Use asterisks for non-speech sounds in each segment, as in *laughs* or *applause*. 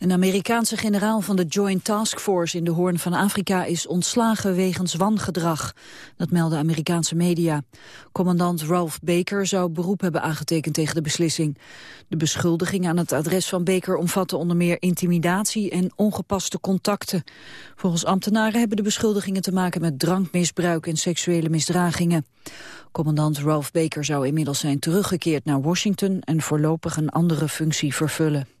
Een Amerikaanse generaal van de Joint Task Force in de Hoorn van Afrika is ontslagen wegens wangedrag. Dat melden Amerikaanse media. Commandant Ralph Baker zou beroep hebben aangetekend tegen de beslissing. De beschuldiging aan het adres van Baker omvatte onder meer intimidatie en ongepaste contacten. Volgens ambtenaren hebben de beschuldigingen te maken met drankmisbruik en seksuele misdragingen. Commandant Ralph Baker zou inmiddels zijn teruggekeerd naar Washington en voorlopig een andere functie vervullen.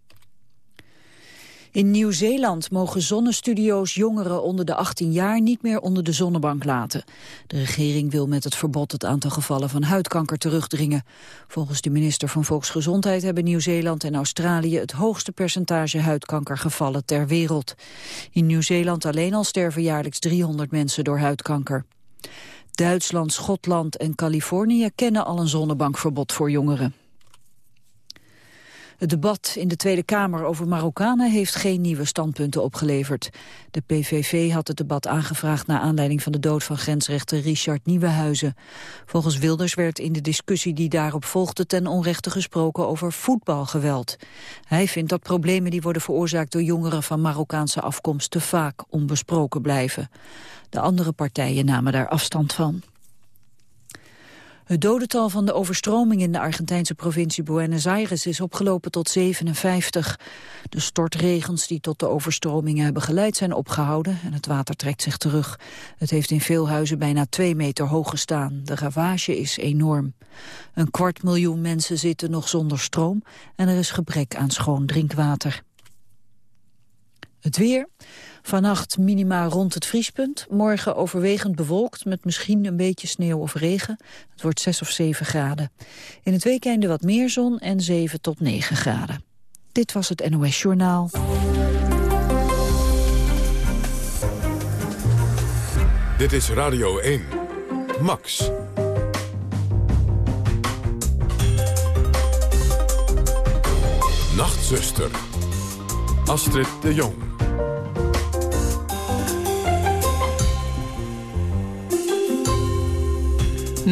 In Nieuw-Zeeland mogen zonnestudio's jongeren onder de 18 jaar niet meer onder de zonnebank laten. De regering wil met het verbod het aantal gevallen van huidkanker terugdringen. Volgens de minister van Volksgezondheid hebben Nieuw-Zeeland en Australië het hoogste percentage huidkankergevallen ter wereld. In Nieuw-Zeeland alleen al sterven jaarlijks 300 mensen door huidkanker. Duitsland, Schotland en Californië kennen al een zonnebankverbod voor jongeren. Het debat in de Tweede Kamer over Marokkanen heeft geen nieuwe standpunten opgeleverd. De PVV had het debat aangevraagd naar aanleiding van de dood van grensrechter Richard Nieuwenhuizen. Volgens Wilders werd in de discussie die daarop volgde ten onrechte gesproken over voetbalgeweld. Hij vindt dat problemen die worden veroorzaakt door jongeren van Marokkaanse afkomst te vaak onbesproken blijven. De andere partijen namen daar afstand van. Het dodental van de overstroming in de Argentijnse provincie Buenos Aires is opgelopen tot 57. De stortregens die tot de overstromingen hebben geleid zijn opgehouden en het water trekt zich terug. Het heeft in veel huizen bijna twee meter hoog gestaan. De ravage is enorm. Een kwart miljoen mensen zitten nog zonder stroom en er is gebrek aan schoon drinkwater. Het weer. Vannacht minima rond het vriespunt. Morgen overwegend bewolkt met misschien een beetje sneeuw of regen. Het wordt 6 of 7 graden. In het weekende wat meer zon en 7 tot 9 graden. Dit was het NOS Journaal. Dit is Radio 1. Max. Nachtzuster. Astrid de Jong. 0800-1121.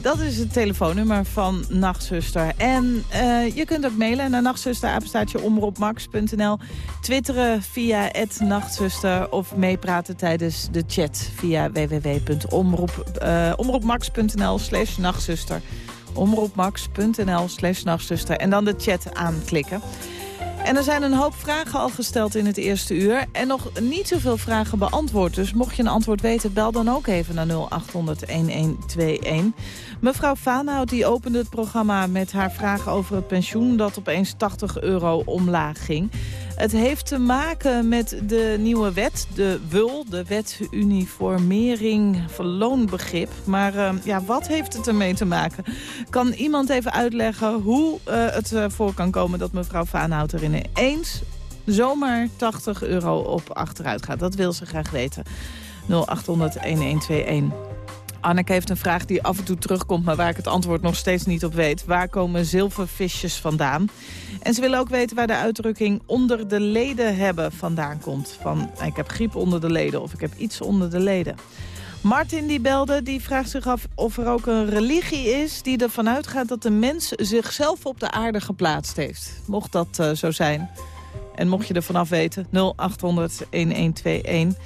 Dat is het telefoonnummer van Nachtzuster. En uh, je kunt ook mailen naar nachtzusterapenstaatjeomroepmax.nl. Twitteren via het Nachtzuster of meepraten tijdens de chat via www.omroepmax.nl uh, slash nachtzuster. Omroepmax.nl slash nachtzuster. En dan de chat aanklikken. En er zijn een hoop vragen al gesteld in het eerste uur. En nog niet zoveel vragen beantwoord. Dus mocht je een antwoord weten, bel dan ook even naar 0800-1121. Mevrouw Vaanhout die opende het programma met haar vraag over het pensioen... dat opeens 80 euro omlaag ging. Het heeft te maken met de nieuwe wet, de WUL, de Wet Uniformering van Loonbegrip. Maar uh, ja, wat heeft het ermee te maken? Kan iemand even uitleggen hoe uh, het uh, voor kan komen dat mevrouw Vaanhout er ineens zomaar 80 euro op achteruit gaat? Dat wil ze graag weten. 0800 1121. Anneke heeft een vraag die af en toe terugkomt... maar waar ik het antwoord nog steeds niet op weet. Waar komen zilvervisjes vandaan? En ze willen ook weten waar de uitdrukking onder de leden hebben vandaan komt. Van ik heb griep onder de leden of ik heb iets onder de leden. Martin die belde, die vraagt zich af of er ook een religie is... die ervan uitgaat dat de mens zichzelf op de aarde geplaatst heeft. Mocht dat uh, zo zijn. En mocht je er vanaf weten, 0800 1121.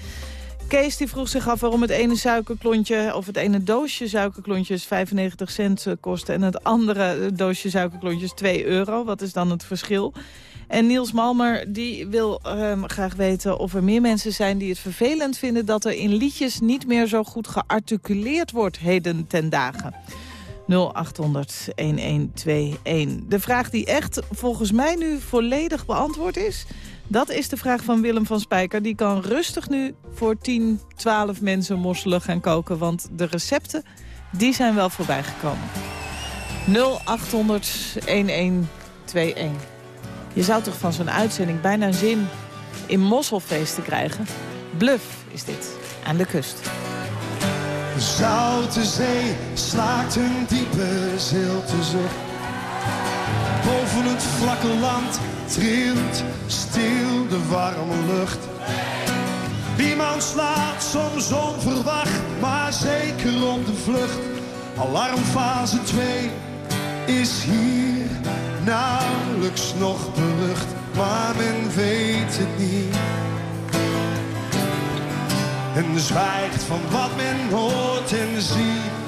Kees die vroeg zich af waarom het ene suikerklontje... of het ene doosje suikerklontjes 95 cent eh, kost... en het andere doosje suikerklontjes 2 euro. Wat is dan het verschil? En Niels Malmer die wil um, graag weten of er meer mensen zijn die het vervelend vinden... dat er in liedjes niet meer zo goed gearticuleerd wordt heden ten dagen. 0800-1121. De vraag die echt volgens mij nu volledig beantwoord is... Dat is de vraag van Willem van Spijker. Die kan rustig nu voor 10, 12 mensen mosselen gaan koken. Want de recepten, die zijn wel voorbij gekomen. 0800 1121. Je zou toch van zo'n uitzending bijna zin in mosselfeest krijgen? Bluff is dit, aan de kust. De Zoute zee slaakt een diepe zilte zucht. Boven het vlakke land trilt stil de warme lucht. Iemand slaat soms onverwacht, maar zeker op de vlucht. Alarmfase 2, is hier nauwelijks nog berucht, maar men weet het niet. En zwijgt van wat men hoort en ziet.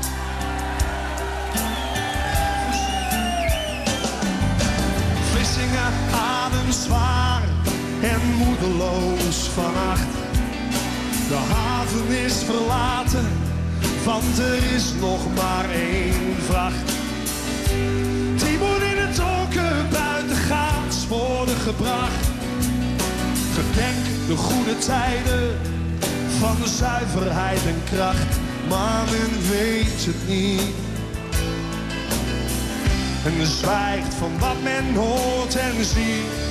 Zwaar en moedeloos vannacht. De haven is verlaten, want er is nog maar één vracht. Die moet in het donker buitengaats worden gebracht. Gedenk de goede tijden van de zuiverheid en kracht, maar men weet het niet. En zwijgt van wat men hoort en ziet.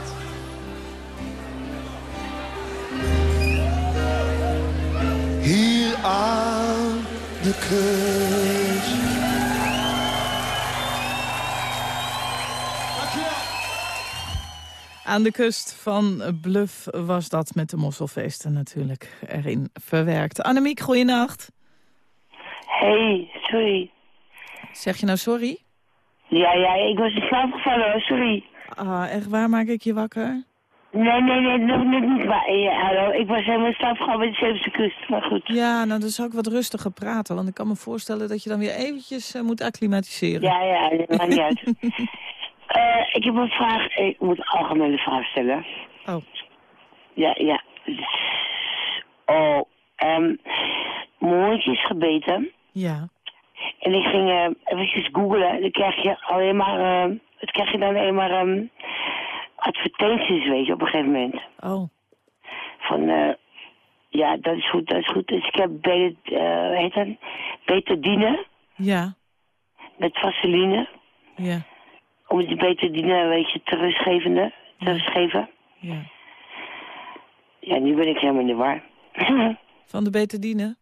Aan de kust. Aan de kust van Bluff was dat met de mosselfeesten natuurlijk erin verwerkt. Annemiek, goeienacht. Hey, sorry. Zeg je nou sorry? Ja, ja, ik was in slaap gevallen, sorry. Ah, echt waar maak ik je wakker? Nee, nee, nee, nog niet waar. Ja, hallo, ik was helemaal slaap gevallen bij de Zeeuwse kust, maar goed. Ja, nou dan zou ik wat rustiger praten. Want ik kan me voorstellen dat je dan weer eventjes eh, moet acclimatiseren. Ja, ja, dat maakt niet uit. *laughs* Eh, ik heb een vraag, ik moet een algemene vraag stellen. Oh, Ja, ja. Oh, ehm mijn hondje is gebeten. ja. En ik ging eh eventjes googlen. Dan krijg je alleen maar, eh, het krijg je dan alleen maar ehm, advertenties, weet je, op een gegeven moment. Oh, Van, eh, ja, dat is goed, dat is goed. Dus ik heb beter, eh heet dat, betadine ja, met vaseline. ja, Om die betadine een beetje te rustgevende te rustgeven. ja. Ja, nu ben ik helemaal in de war. *laughs* Van de betadine?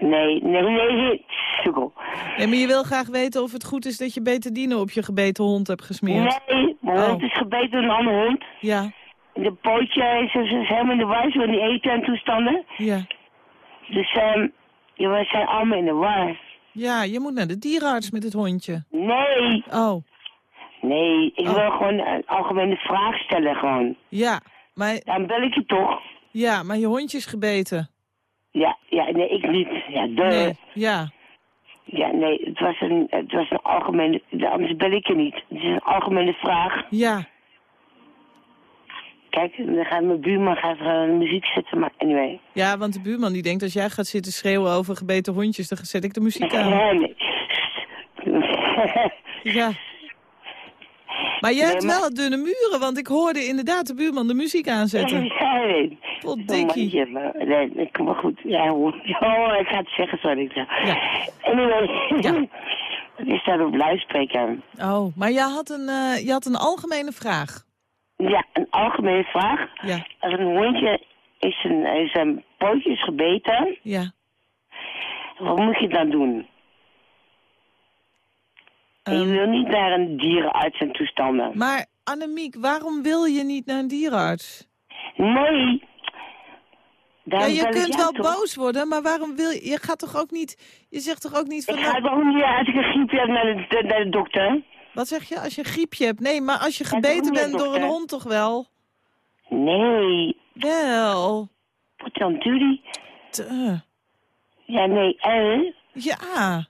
Nee, nee, nee, sukkel. Nee, maar je wil graag weten of het goed is dat je betadine op je gebeten hond hebt gesmeerd. Nee, mijn Oh. hond is gebeten door een andere hond. Ja, De pootje is, is, is helemaal in de war, in die eten en toestanden. ja. Dus ehm ja, we zijn allemaal in de war. Ja, je moet naar de dierenarts met het hondje. Nee, Oh, nee, ik Oh. wil gewoon een algemene vraag stellen gewoon. ja. Maar, Dan bel ik je toch. ja, maar je hondje is gebeten. Ja, ja, nee, ik niet. Ja, de. Nee, ja. Ja, nee, het was een, het was een algemene, anders bel ik je niet. Het is een algemene vraag. Ja. kijk, dan gaat mijn buurman gaat uh, muziek zetten, maar anyway. Ja, want de buurman die denkt als jij gaat zitten schreeuwen over gebeten hondjes, dan zet ik de muziek *laughs* aan. Nee, nee. Ja. *laughs* Maar Nee, hebt maar- wel dunne muren, want ik hoorde inderdaad de buurman de muziek aanzetten. *laughs* Ja, nee. Ja, maar- Nee, ik kom maar goed. Ja. *laughs* Oh, ik ga het zeggen, sorry. ik zeg. Ja. Anyway. Ja. *laughs* Is daar op luidspreker. Oh, maar jij had een, eh, je had een algemene vraag. Ja, een algemene vraag. Ja, Als een hondje is een, is een pootje is gebeten, ja. wat moet je dan doen? En je Ehm, wil niet naar een dierenarts en toestanden. maar Annemiek, waarom wil je niet naar een dierenarts? Nee. Ja, je kunt wel toch? boos worden, maar waarom wil je... Je gaat toch ook niet... Je zegt toch ook niet van... Ik nou, ga toch niet als ik een griepje heb naar de, naar de dokter? Wat zeg je? Als je een griepje hebt? Nee, maar als je gebeten bent door een hond toch wel? Nee. Wel. Wat dan, Judy? Ja, nee. Eh? Ja.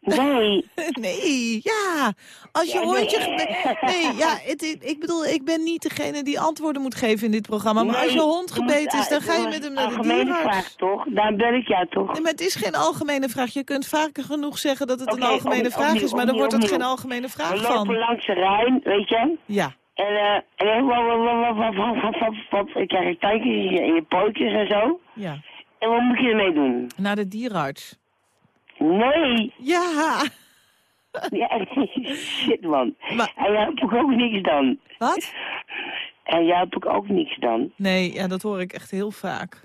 Nee. *laughs* nee, ja. Als je hondje hoort... Nee. Ja, het, ik bedoel, ik ben niet degene die antwoorden moet geven in dit programma. Maar als je hond gebeten is, dan ga je met hem naar de dierenarts. Algemene vraag, toch? Daar ben ik jou toch? Nee, maar het is geen algemene vraag. Je kunt vaker genoeg zeggen dat het een algemene vraag is, maar dan wordt het geen algemene vraag van. We lopen van. langs de Rijn, weet je? Ja. En, eh, uh, wat, wat, ik krijg in je pootjes en zo. Ja. En wat moet je ermee doen? Naar de dierenarts. Nee. Ja. Ja, *laughs* shit man. Maar- En jij hebt ook niks dan. Wat? En jij hebt ook niet dan. Nee, ja, dat hoor ik echt heel vaak.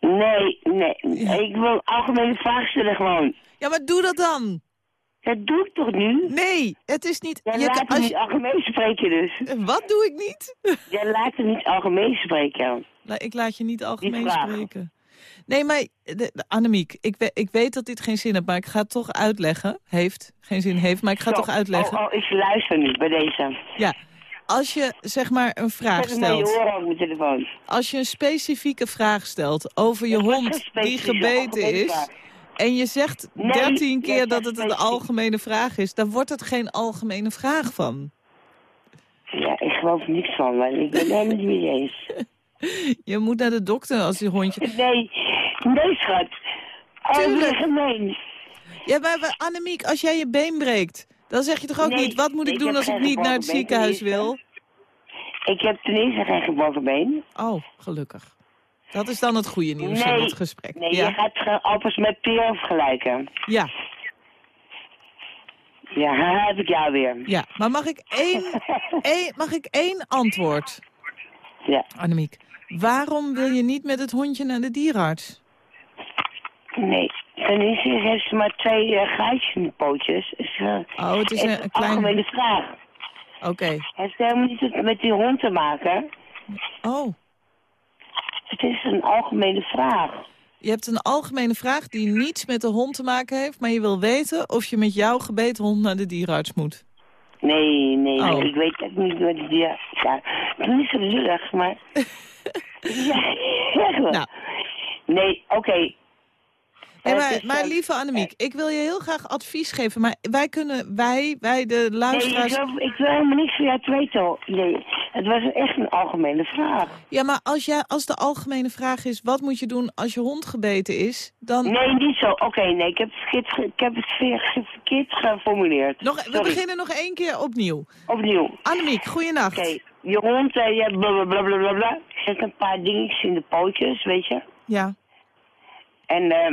Nee, nee. Ja. Ik wil algemene vragen stellen gewoon. Ja, maar doe dat dan. Dat doe ik toch nu? Nee, het is niet... Jij je laat hem als niet algemeen spreken dus. Wat doe ik niet? Jij laat hem niet algemeen spreken. La- Ik laat je niet algemeen spreken. Nee, maar de, de- Annemiek, ik, we- ik weet dat dit geen zin heeft, maar ik ga het toch uitleggen. Heeft, geen zin heeft, maar ik ga het toch uitleggen. Oh, oh, ik luister nu bij deze. Ja, als je zeg maar een vraag stelt, oren op mijn telefoon. als je een specifieke vraag stelt over je hond die gebeten is... en je zegt Nee, 13 dat keer dat het een algemene vraag is... dan wordt het geen algemene vraag van. Ja, ik geloof niks van, maar ik ben het helemaal niet mee eens. *laughs* *laughs* Je moet naar de dokter als je hondje... *laughs* Nee, nee schat. Oh, Tuurlijk. wat gemeen. Ja, maar Annemiek, als jij je been breekt... dan zeg je toch ook Nee, niet... wat moet ik ik doen als ik niet naar het ziekenhuis wil? Ik heb ten eerste geen gebroken been. Oh, gelukkig. Dat is dan het goede nieuws in Nee. het gesprek. Nee, ja. je gaat appels met peren vergelijken. ja, Ja, haha, heb ik jou weer. ja. Maar mag ik één, *laughs* één, mag ik één antwoord, Ja. Annemiek? Waarom wil je niet met het hondje naar de dierenarts? Nee, ten eerste heeft ze maar twee uh, gaatjes in de pootjes. Is, eh, Oh, het is een, een klein... algemene vraag. Oké. Het heeft helemaal niet met die hond te maken. Oh, Het is een algemene vraag. je hebt een algemene vraag die niets met de hond te maken heeft... maar je wil weten of je met jouw gebeten hond naar de dierenarts moet. Nee, nee, Oh. nee, ik weet het niet wat die... Ja, het is niet zo lullig, maar... *laughs* ja, echt wel. Nou. Nee, oké. Nee, Het maar, eh, lieve Annemiek, ik wil je heel graag advies geven... maar wij kunnen, wij, wij de Nee, ik luisteraars... wil, ik wil helemaal niks van jou te weten. Nee, het was echt een algemene vraag. Ja, maar als, jij, als de algemene vraag is... wat moet je doen als je hond gebeten is... dan... Nee, niet zo. Oké, nee, ik heb, het verkeerd, ik heb het ver- verkeerd geformuleerd. Nog, we Sorry. beginnen nog één keer opnieuw. Opnieuw. Annemiek, goeienacht. Oké, hond, eh, je hebt blablabla. Bla, bla, bla. Zet een paar dingetjes in de pootjes, weet je. Ja, En eh,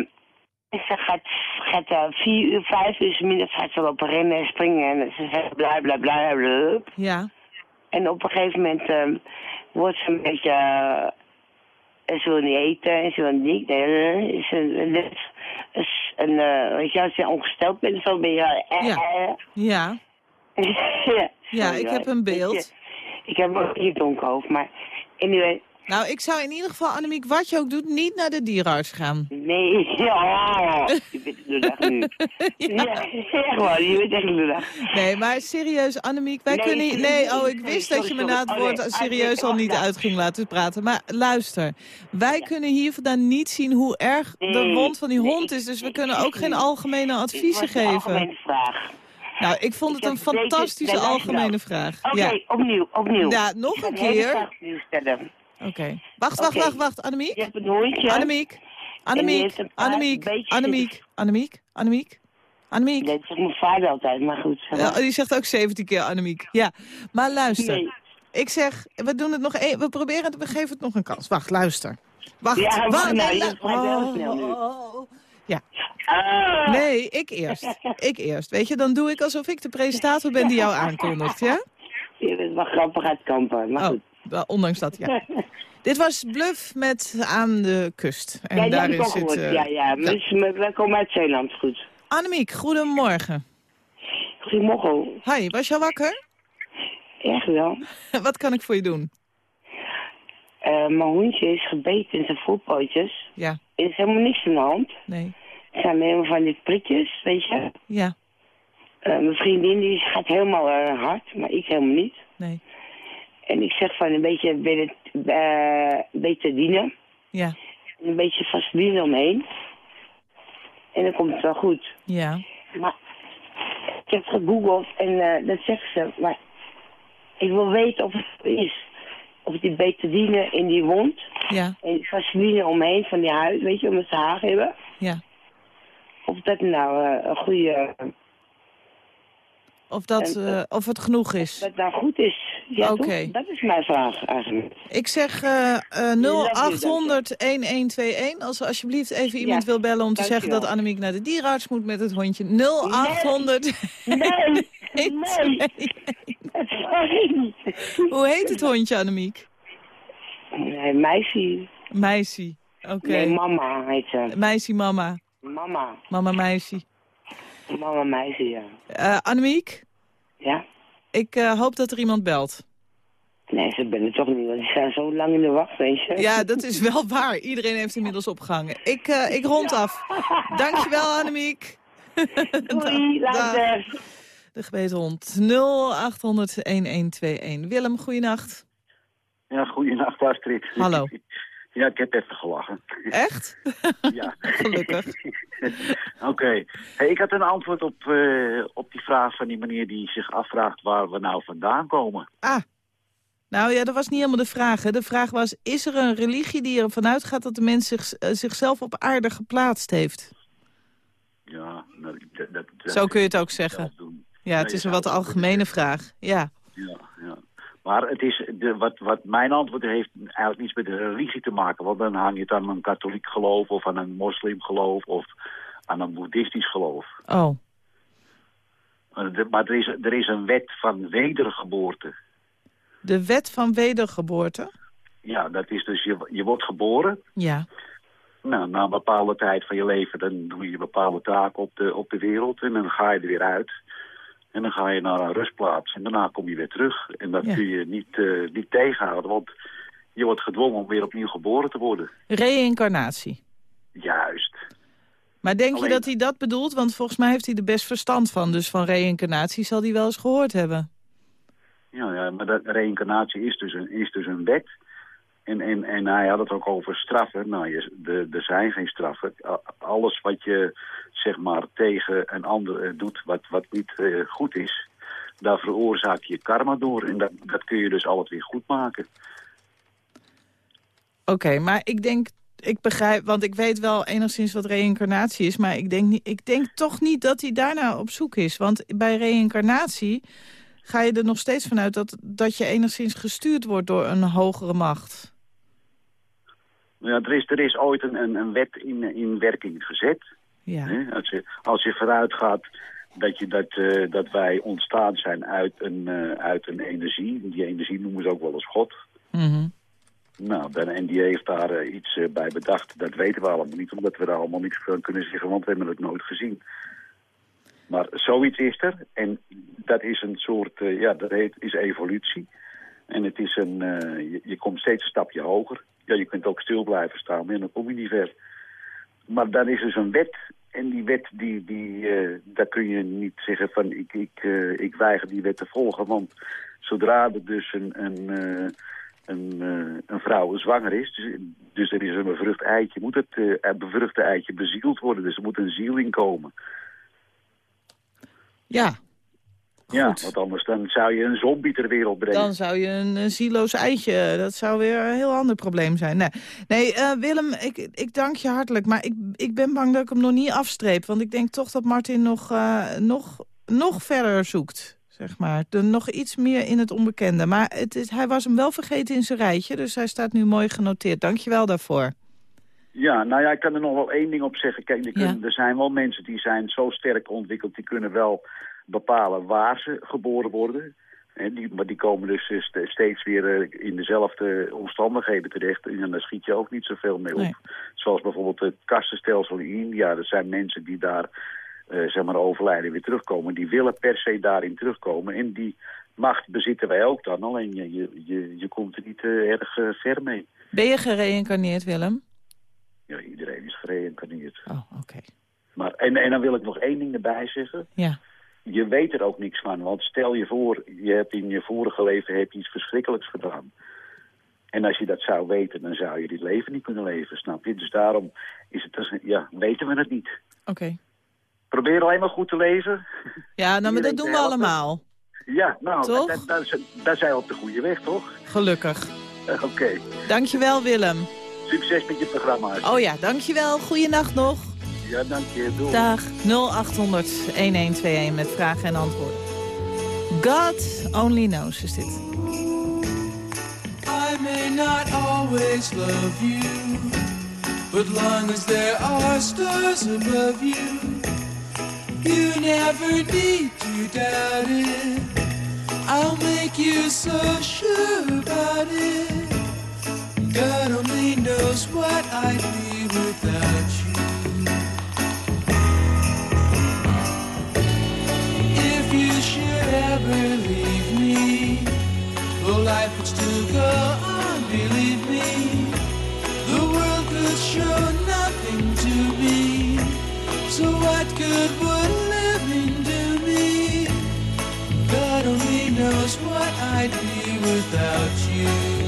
ze gaat, gaat eh, vier uur, vijf uur, middags gaat ze lopen rennen en springen. En ze zegt bla bla bla bla. ja, En op een gegeven moment eh, wordt ze een beetje... eh, ze wil niet eten en ze wil niet... Nee, is een, net is een, eh, weet je, als je ongesteld bent, zo ben je... eh, Ja. eh. *laughs* ja. ja, ik heb een beeld. Weet Ik heb ook hier donker hoofd, maar anyway... Nou, ik zou in ieder geval, Annemiek, wat je ook doet, niet naar de dierenarts gaan. Nee, *laughs* ja, je bent lullig nu. *laughs* ja. echt wel, je bent echt lullig. Nee, maar serieus, Annemiek, wij Nee, kunnen... ik- Nee, oh, ik sorry, wist dat je me na het woord Oh, nee. serieus al niet ja. uit ging laten praten. Maar luister, wij kunnen hier vandaan niet zien hoe erg de Nee, wond van die nee, hond is. Dus we kunnen ook geen algemene adviezen was een geven. algemene vraag. Nou, ik vond Ik het een fantastische algemene nou. vraag. Oké, Ja, opnieuw, opnieuw. Ja, nog Ik ga een keer. oké. Wacht, wacht, wacht, wacht. Annemiek? Je hebt een hondje. Annemiek? Annemiek? Annemiek? Annemiek? Annemiek? Annemiek? Annemiek? Dat zegt mijn vader altijd, maar goed. Ja, die zegt ook 17 keer Annemiek. Ja, maar luister. Nee. Ik zeg, we doen het nog één. We proberen het, we geven het nog een kans. Wacht, luister. Wacht, Ja, wacht nou, nee, je snel nu. Ja, Ah! nee, ik eerst. Ik eerst. Weet je, dan doe ik alsof ik de presentator ben die jou aankondigt, ja? Je bent wel grappig uit kampen, maar Oh, goed. ondanks dat, ja. Dit was Bluff met Aan de Kust. En ja, daarin zit... eh, ja, ja. Dus, we we komen uit Zeeland, goed. Annemiek, goedemorgen. Goedemorgen. Hi, was je al wakker? Echt wel. *laughs* Wat kan ik voor je doen? Eh, mijn hondje is gebeten in zijn voorpootjes. Ja, is helemaal niks aan de hand. nee, Het zijn helemaal van die prikjes, weet je. ja, Eh, mijn vriendin die gaat helemaal eh, hard, maar ik helemaal niet. nee, En ik zeg van een beetje eh, betadine. ja, Een beetje vaseline omheen. En dan komt het wel goed. ja. Maar ik heb gegoogeld en eh, dat zegt ze. Maar ik wil weten of het is. Of die betadine in die wond Ja, en die vaseline omheen van die huid, weet je, om het te haar hebben. ja. Of dat nou eh, een goede, Of, dat, En, eh, eh, of het genoeg is. dat nou goed is. Ja, toch? Dat is mijn vraag eigenlijk. Ik zeg eh eh 0800-1121. Als alsjeblieft even iemand Ja, wil bellen om te zeggen dat Annemiek naar de dierenarts moet met het hondje. 0800 Nee, nee, *laughs* *laughs* Hoe heet het hondje, Annemiek? Nee, meisje. Meisje. Oké. Nee, mama heet ze. Meisje, mama. Mama. Mama, meisje. Mama, meisje, ja. Eh Annemiek, Ja? ik eh, hoop dat er iemand belt. Nee, ze ben er toch niet, want die staan zo lang in de wacht, weet je. Ja, dat is wel waar. Iedereen heeft inmiddels opgehangen. Ik, eh, ik rond af. *laughs* Dankjewel, Annemiek. *laughs* Doei, later. De gebeten hond. 0800-1121. Willem, goeienacht. Ja, goeienacht Astrid. Hallo. *laughs* Ja, ik heb even gelachen. Echt? *laughs* Ja. *laughs* Gelukkig. Oké. Hey, ik had een antwoord op, eh, op die vraag van die meneer die zich afvraagt waar we nou vandaan komen. Ah. Nou ja, dat was niet helemaal de vraag. Hè. De vraag was, is er een religie die ervan uitgaat dat de mens zich, eh, zichzelf op aarde geplaatst heeft? Ja, nou, dat, Zo kun je het ook zeggen. doen. Ja, het is een wat algemene vraag. Ja. Ja, ja. Maar het is de, wat, wat mijn antwoord heeft eigenlijk niets met de religie te maken. Want dan hang je het aan een katholiek geloof of aan een moslimgeloof of aan een boeddhistisch geloof. Oh. Maar de- Maar er is, er is een wet van wedergeboorte. De wet van wedergeboorte? Ja, dat is dus je, je wordt geboren. Ja. Nou, na een bepaalde tijd van je leven, dan doe je bepaalde taken op de, op de wereld. En dan ga je er weer uit. En dan ga je naar een rustplaats. En daarna kom je weer terug. En dat Ja. kun je niet, eh, niet tegenhouden. Want je wordt gedwongen om weer opnieuw geboren te worden. Reïncarnatie. Juist. Maar denk je dat hij dat bedoelt? Want volgens mij heeft hij er best verstand van. Dus van reïncarnatie zal hij wel eens gehoord hebben. Ja, ja maar dat, reïncarnatie is dus een, is dus een wet. En, en, en hij had het ook over straffen. Nou, je, de, er zijn geen straffen. Alles wat je zeg maar tegen een ander eh, doet wat, wat niet eh, goed is... daar veroorzaak je karma door. En dat, dat kun je dus altijd weer goed maken. Oké, maar ik denk... Ik begrijp, want ik weet wel enigszins wat reïncarnatie is... maar ik denk, ik denk toch niet dat hij daarna op zoek is. Want bij reïncarnatie ga je er nog steeds vanuit... dat, dat je enigszins gestuurd wordt door een hogere macht. Ja, er, is, er is ooit een, een, een wet in, in werking gezet. Ja, Hè? Als, je, als je vooruit gaat dat, je, dat, eh, dat wij ontstaan zijn uit een, eh, uit een energie. Die energie noemen ze ook wel eens God. Mhm. Nou, dan, en die heeft daar eh, iets bij bedacht. Dat weten we allemaal niet, omdat we daar allemaal niks van kunnen zeggen, want we hebben het nooit gezien. Maar zoiets is er. En dat is een soort, ja, dat heet, is evolutie. En het is een, eh, je, komt steeds een stapje hoger. Ja, je kunt ook stil blijven staan, maar dan kom je niet ver. Maar dan is dus een wet. En die wet, die, die, eh, daar kun je niet zeggen van ik, ik, eh, ik weiger die wet te volgen. Want zodra er dus een, een, een, een vrouw zwanger is, dus, dus er is een bevrucht eitje, moet het het bevruchte eitje bezield worden. Dus er moet een ziel in komen. ja. Ja, Goed. want anders dan zou je een zombie ter wereld brengen. Dan zou je een, een zieloos eitje, dat zou weer een heel ander probleem zijn. Nee, nee eh, Willem, ik, ik dank je hartelijk, maar ik, ik ben bang dat ik hem nog niet afstreep. Want ik denk toch dat Martin nog, eh, nog, nog verder zoekt, zeg maar. De, nog iets meer in het onbekende. Maar het is, hij was hem wel vergeten in zijn rijtje, dus hij staat nu mooi genoteerd. Dank je wel daarvoor. Ja, nou ja, ik kan er nog wel één ding op zeggen. Kijk, er, kunnen- Ja. er zijn wel mensen die zijn zo sterk ontwikkeld... die kunnen wel bepalen waar ze geboren worden. En die, maar die komen dus eh, st- steeds weer eh, in dezelfde omstandigheden terecht. En daar schiet je ook niet zoveel mee op. Nee. Zoals bijvoorbeeld het kastenstelsel in India. Er zijn mensen die daar eh, zeg maar overlijden weer terugkomen. Die willen per se daarin terugkomen. En die macht bezitten wij ook dan. Alleen je, je, je, je komt er niet erg ver mee. Ben je gereïncarneerd, Willem? Ja, iedereen is gereïncarneerd. Oh, oké. Maar, en, en dan wil ik nog één ding erbij zeggen. Ja. Je weet er ook niks van. Want stel je voor, je hebt in je vorige leven heb je iets verschrikkelijks gedaan. En als je dat zou weten, dan zou je dit leven niet kunnen leven, snap je? Dus daarom is het, dus- ja, weten we het niet. Oké. Probeer alleen maar goed te leven. Ja, nou, maar dat doen we allemaal. Ja, nou, Toch? daar, zijn- daar zijn we op de goede weg, toch? Gelukkig. *laughs* Oké. Dankjewel, Willem. Succes met je programma's. Oh ja, dankjewel. Goeienacht nog. Ja, dank je. Doei. Dag 0800 1121 met vragen en antwoorden. God only knows is dit. I may not always love you, but long as there are stars above you, you never need to doubt it. I'll make you so sure about it. God only knows what I'd be without you. Ever leave me, well, life would still go on, believe me. The world could show nothing to me. So what good would living do me? God only knows what I'd be without you.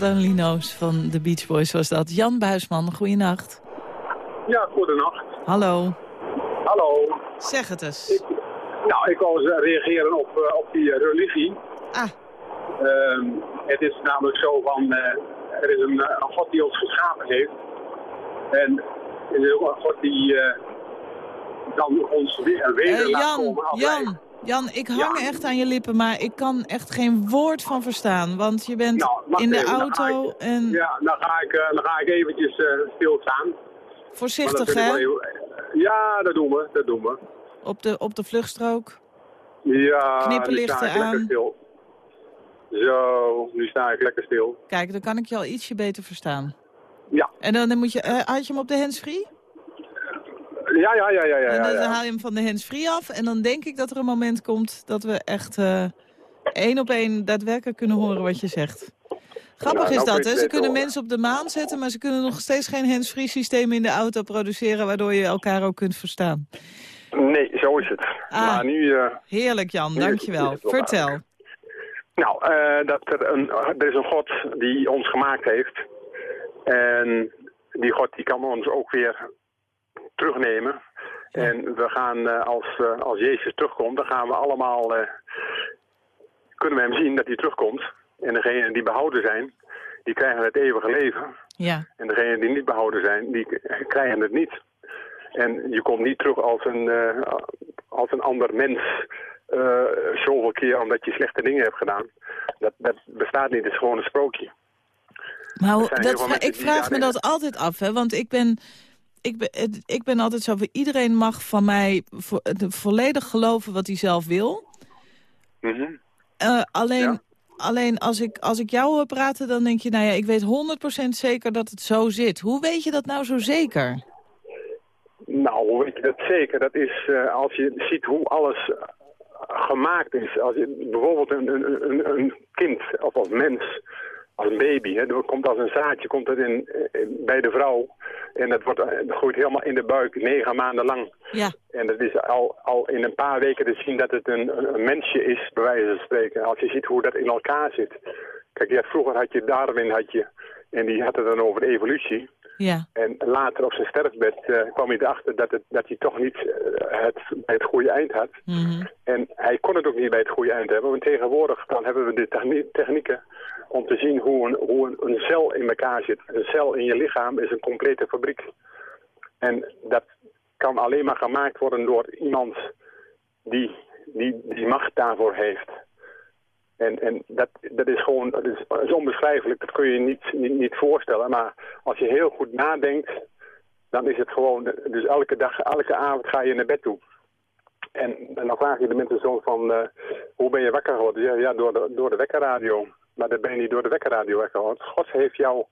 Knows van de Beach Boys was dat. Jan Buisman, goeienacht. Ja, goedenacht. Hallo. Hallo. Zeg het eens. Nou, ik wil eens eh, reageren op, eh, op die eh, religie. Ah, Ehm, het is namelijk zo van, er is een, een God die ons geschapen heeft. En er is ook een God die dan ons weer laat Jan, komen wij- Jan, ik hang echt aan je lippen, maar ik kan echt geen woord van verstaan. Want je bent Nou, in de even, auto ik- en Ja, dan ga ik, eh, dan ga ik eventjes eh, stilstaan. Voorzichtig, hè? Ja, dat doen we, dat doen we. Op de, op de vluchtstrook. Ja, Knipperlichten nu sta ik lekker aan. stil. Zo, nu sta ik lekker stil. Kijk, dan kan ik je al ietsje beter verstaan. Ja. En dan, dan moet je... eh, had je hem op de handsfree? Ja, ja, ja, ja, ja. en dan, haal je hem van de handsfree af. En dan denk ik dat er een moment komt dat we echt... eh, één op één daadwerkelijk kunnen horen wat je zegt. Grappig Nou, is nou dat, hè? Ze kunnen horen. mensen op de maan zetten... maar ze kunnen nog steeds geen hands-free systeem in de auto produceren... waardoor je elkaar ook kunt verstaan. Nee, zo is het. Ah. Maar nu... eh, Heerlijk, Jan, Nu dankjewel. het Vertel. Nou, eh, dat er, een, er is een God die ons gemaakt heeft. En die God die kan ons ook weer terugnemen. En we gaan, eh, als, eh, als Jezus terugkomt, dan gaan we allemaal... eh, kunnen we hem zien dat hij terugkomt. En degenen die behouden zijn, die krijgen het eeuwige leven. Ja, En degenen die niet behouden zijn, die krijgen het niet. En je komt niet terug als een, als een ander mens eh, zoveel keer omdat je slechte dingen hebt gedaan. Dat, dat bestaat niet, het is gewoon een sprookje. maar heel dat, ik vraag me dat altijd af, hè, want ik ben... Ik ben, ik ben altijd zo, van, iedereen mag van mij vo- volledig geloven wat hij zelf wil. Mhm. Eh, alleen Ja. alleen als, ik, als ik jou hoor praten, dan denk je... nou ja, ik weet 100% zeker dat het zo zit. Hoe weet je dat nou zo zeker? Nou, hoe weet je dat zeker? Dat is eh, als je ziet hoe alles eh, gemaakt is. Als je bijvoorbeeld een, een, een, een kind of als mens, als een baby, hè, dat komt als een zaadje komt het in, eh, bij de vrouw. En dat, wordt, eh, dat groeit helemaal in de buik, negen maanden lang. Ja, En dat is al, al in een paar weken te zien dat het een, mensje is, bij wijze van spreken. Als je ziet hoe dat in elkaar zit. Kijk, ja, vroeger had je Darwin, had je, en die had het dan over de evolutie. ja, En later op zijn sterfbed eh, kwam hij erachter dat, het, dat hij toch niet het bij het goede eind had. mhm, En hij kon het ook niet bij het goede eind hebben. Want tegenwoordig dan hebben we de technie- technieken om te zien hoe, een, hoe een, een cel in elkaar zit. Een cel in je lichaam is een complete fabriek. En dat kan alleen maar gemaakt worden door iemand die die, die macht daarvoor heeft. En, en dat, dat is gewoon dat is, is onbeschrijfelijk, dat kun je niet, niet, niet voorstellen. Maar als je heel goed nadenkt, dan is het gewoon... Dus elke dag, elke avond ga je naar bed toe. En, en dan vraag je de mensen zo van, eh, hoe ben je wakker geworden? Ja, ja door, de, door de wekkerradio. Maar dan ben je niet door de wekkerradio wakker geworden. God heeft jou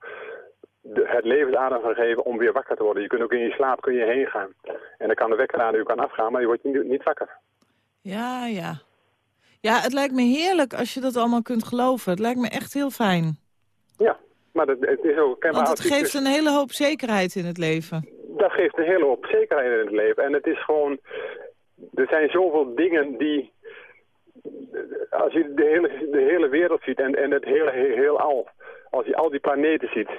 de, het levensadem gegeven om weer wakker te worden. Je kunt ook in je slaap kun je heen gaan. En dan kan de wekkerradio kan afgaan, maar je wordt niet, niet wakker. ja, ja. Ja, het lijkt me heerlijk als je dat allemaal kunt geloven. Het lijkt me echt heel fijn. Ja, maar dat, het is ook... Want het geeft een hele hoop zekerheid in het leven. dat geeft een hele hoop zekerheid in het leven. En het is gewoon... Er zijn zoveel dingen die... Als je de hele, de hele wereld ziet en, en het hele heelal... Als je al die planeten ziet...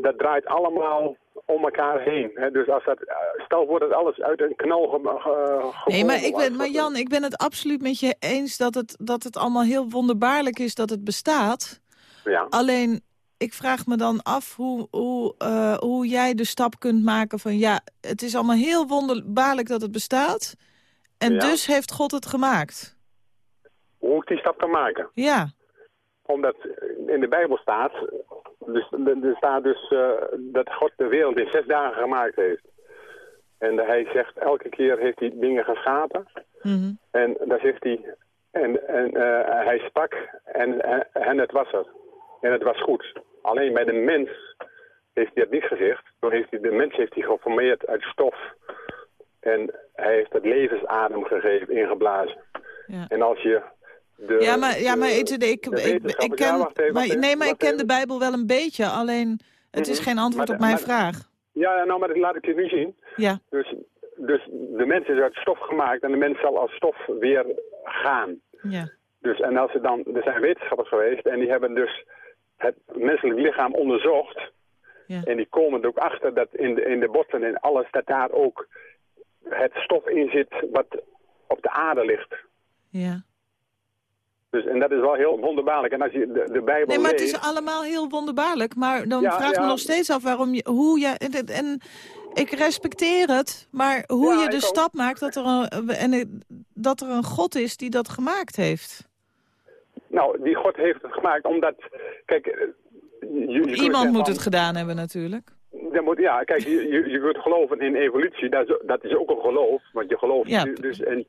Dat draait allemaal om elkaar heen. hè. Dus als dat... Stel voor dat alles uit een knal ge, Nee, maar, ik ben, maar Jan, ik ben het absoluut met je eens dat het, dat het allemaal heel wonderbaarlijk is dat het bestaat. Ja. Alleen, ik vraag me dan af hoe, hoe, eh, hoe jij de stap kunt maken van... ja, het is allemaal heel wonderbaarlijk dat het bestaat... en Ja. dus heeft God het gemaakt. Hoe ik die stap kan maken. Ja, Omdat in de Bijbel staat, dus, er staat dus eh, dat God de wereld in zes dagen gemaakt heeft. En hij zegt, elke keer heeft hij dingen geschapen. mhm. En daar zegt hij, en, en eh, hij sprak en, en, en het was er. En het was goed. Alleen bij de mens heeft hij het niet gezegd. Toen heeft hij, de mens heeft hij geformeerd uit stof. En hij heeft het levensadem gegeven, ingeblazen. ja. En als je de, ja, maar, ja, maar ik, ik, ik, wetenschappers- ja, ken, even, maar, nee, maar ik ken de. Bijbel wel een beetje. Alleen, het is Mhm. geen antwoord Maar op mijn maar- vraag. Ja, nou, maar dat laat ik je nu zien. Ja, Dus, dus de mens is uit stof gemaakt en de mens zal als stof weer gaan. ja. Dus, en als er dan, er zijn wetenschappers geweest en die hebben dus het menselijk lichaam onderzocht. Ja. En die komen er ook achter dat in de, in de botten en alles, dat daar ook het stof in zit wat op de aarde ligt. ja. Dus, en dat is wel heel wonderbaarlijk. En als je de, de Bijbel Nee, maar het is allemaal heel wonderbaarlijk. Maar dan Ja, vraag ik me nog steeds af waarom je, hoe je... En, en ik respecteer het, maar hoe Ja, je de ook. stap maakt dat er, een, en, eh, dat er een God is die dat gemaakt heeft. Nou, die God heeft het gemaakt omdat... Kijk, eh, je- je kunt Iemand moet van- het gedaan hebben natuurlijk. Dan moet, ja, kijk, je, je, je kunt geloven in evolutie, dat is, dat is ook een geloof. Want je gelooft Ja. dus en,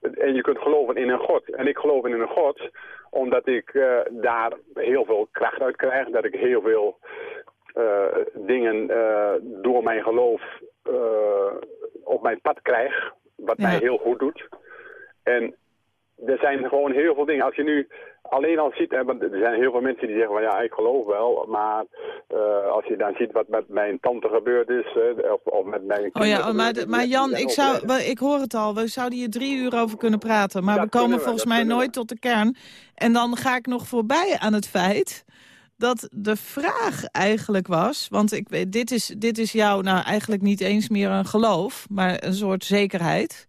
en je kunt geloven in een God. En ik geloof in een God omdat ik eh, daar heel veel kracht uit krijg. Dat ik heel veel eh, dingen eh, door mijn geloof op mijn pad krijg. Wat Ja. mij heel goed doet. En er zijn gewoon heel veel dingen. Als je nu alleen al ziet, hè, want er zijn heel veel mensen die zeggen van ja, ik geloof wel, maar eh, als je dan ziet wat met mijn tante gebeurd is, eh, of, of met mijn Oh ja, maar, maar Jan, ik, zou, ik hoor het al. We zouden hier drie uur over kunnen praten. Maar Dat we komen we, volgens mij we. nooit tot de kern. En dan ga ik nog voorbij aan het feit dat de vraag eigenlijk was... want ik, dit, is, dit is jou nou eigenlijk niet eens meer een geloof... maar een soort zekerheid.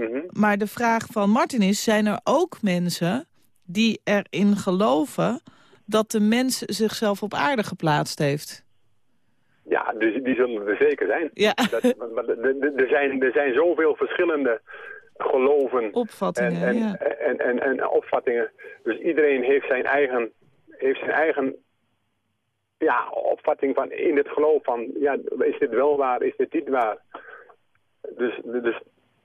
Mhm. Maar de vraag van Martin is, zijn er ook mensen die erin geloven... dat de mens zichzelf op aarde geplaatst heeft? Ja, dus die zullen er zeker zijn. Ja. *laughs* Dat, maar er- zijn, er zijn zoveel verschillende geloven Opvattingen, en, en, ja. en, en, en opvattingen. Dus iedereen heeft zijn eigen, heeft zijn eigen ja, opvatting van in het geloof van, ja, is dit wel waar, is dit niet waar? Dus, dus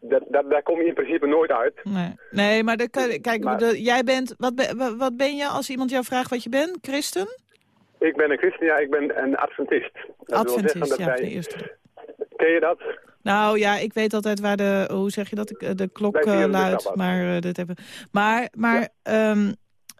dat, dat, daar kom je in principe nooit uit. Nee, nee maar de, kijk, Maar- de- jij bent, wat, ben- wa- wat ben je als iemand jou vraagt wat je bent? Christen? Ik ben een christen, ja, ik ben een adventist. Dat Adventist, wil zeggen ja, dat de wij, eerste. ken je dat? Nou ja, ik weet altijd waar de, hoe zeg je dat, de, de klok Wij de luidt. Maar, eh, dit hebben. maar, maar ehm,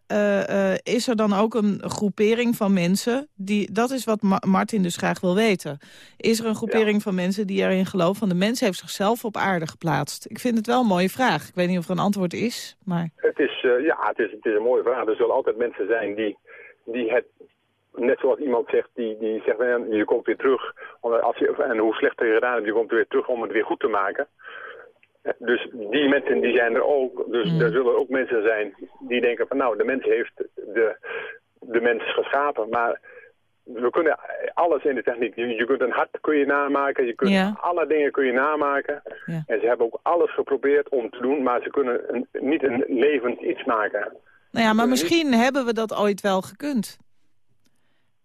eh, eh, is er dan ook een groepering van mensen, die, dat is wat Ma- Martin dus graag wil weten. Is er een groepering van mensen die erin geloven van de mens heeft zichzelf op aarde geplaatst? Ik vind het wel een mooie vraag. Ik weet niet of er een antwoord is, maar... Het is, eh, ja, het is, het is een mooie vraag. Er zullen altijd mensen zijn die, die het, net zoals iemand zegt, die, die zegt, je komt weer terug. Als je, en hoe slechter je gedaan hebt, je komt weer terug om het weer goed te maken. Dus die mensen die zijn er ook. Dus Mm. er zullen ook mensen zijn die denken van nou, de mens heeft de, de mens geschapen. Maar we kunnen alles in de techniek. Je, je kunt een hart kun je namaken, je kunt Ja. alle dingen kun je namaken. Ja. En ze hebben ook alles geprobeerd om te doen, maar ze kunnen een, niet een levend iets maken. Nou ja, maar niet- misschien hebben we dat ooit wel gekund.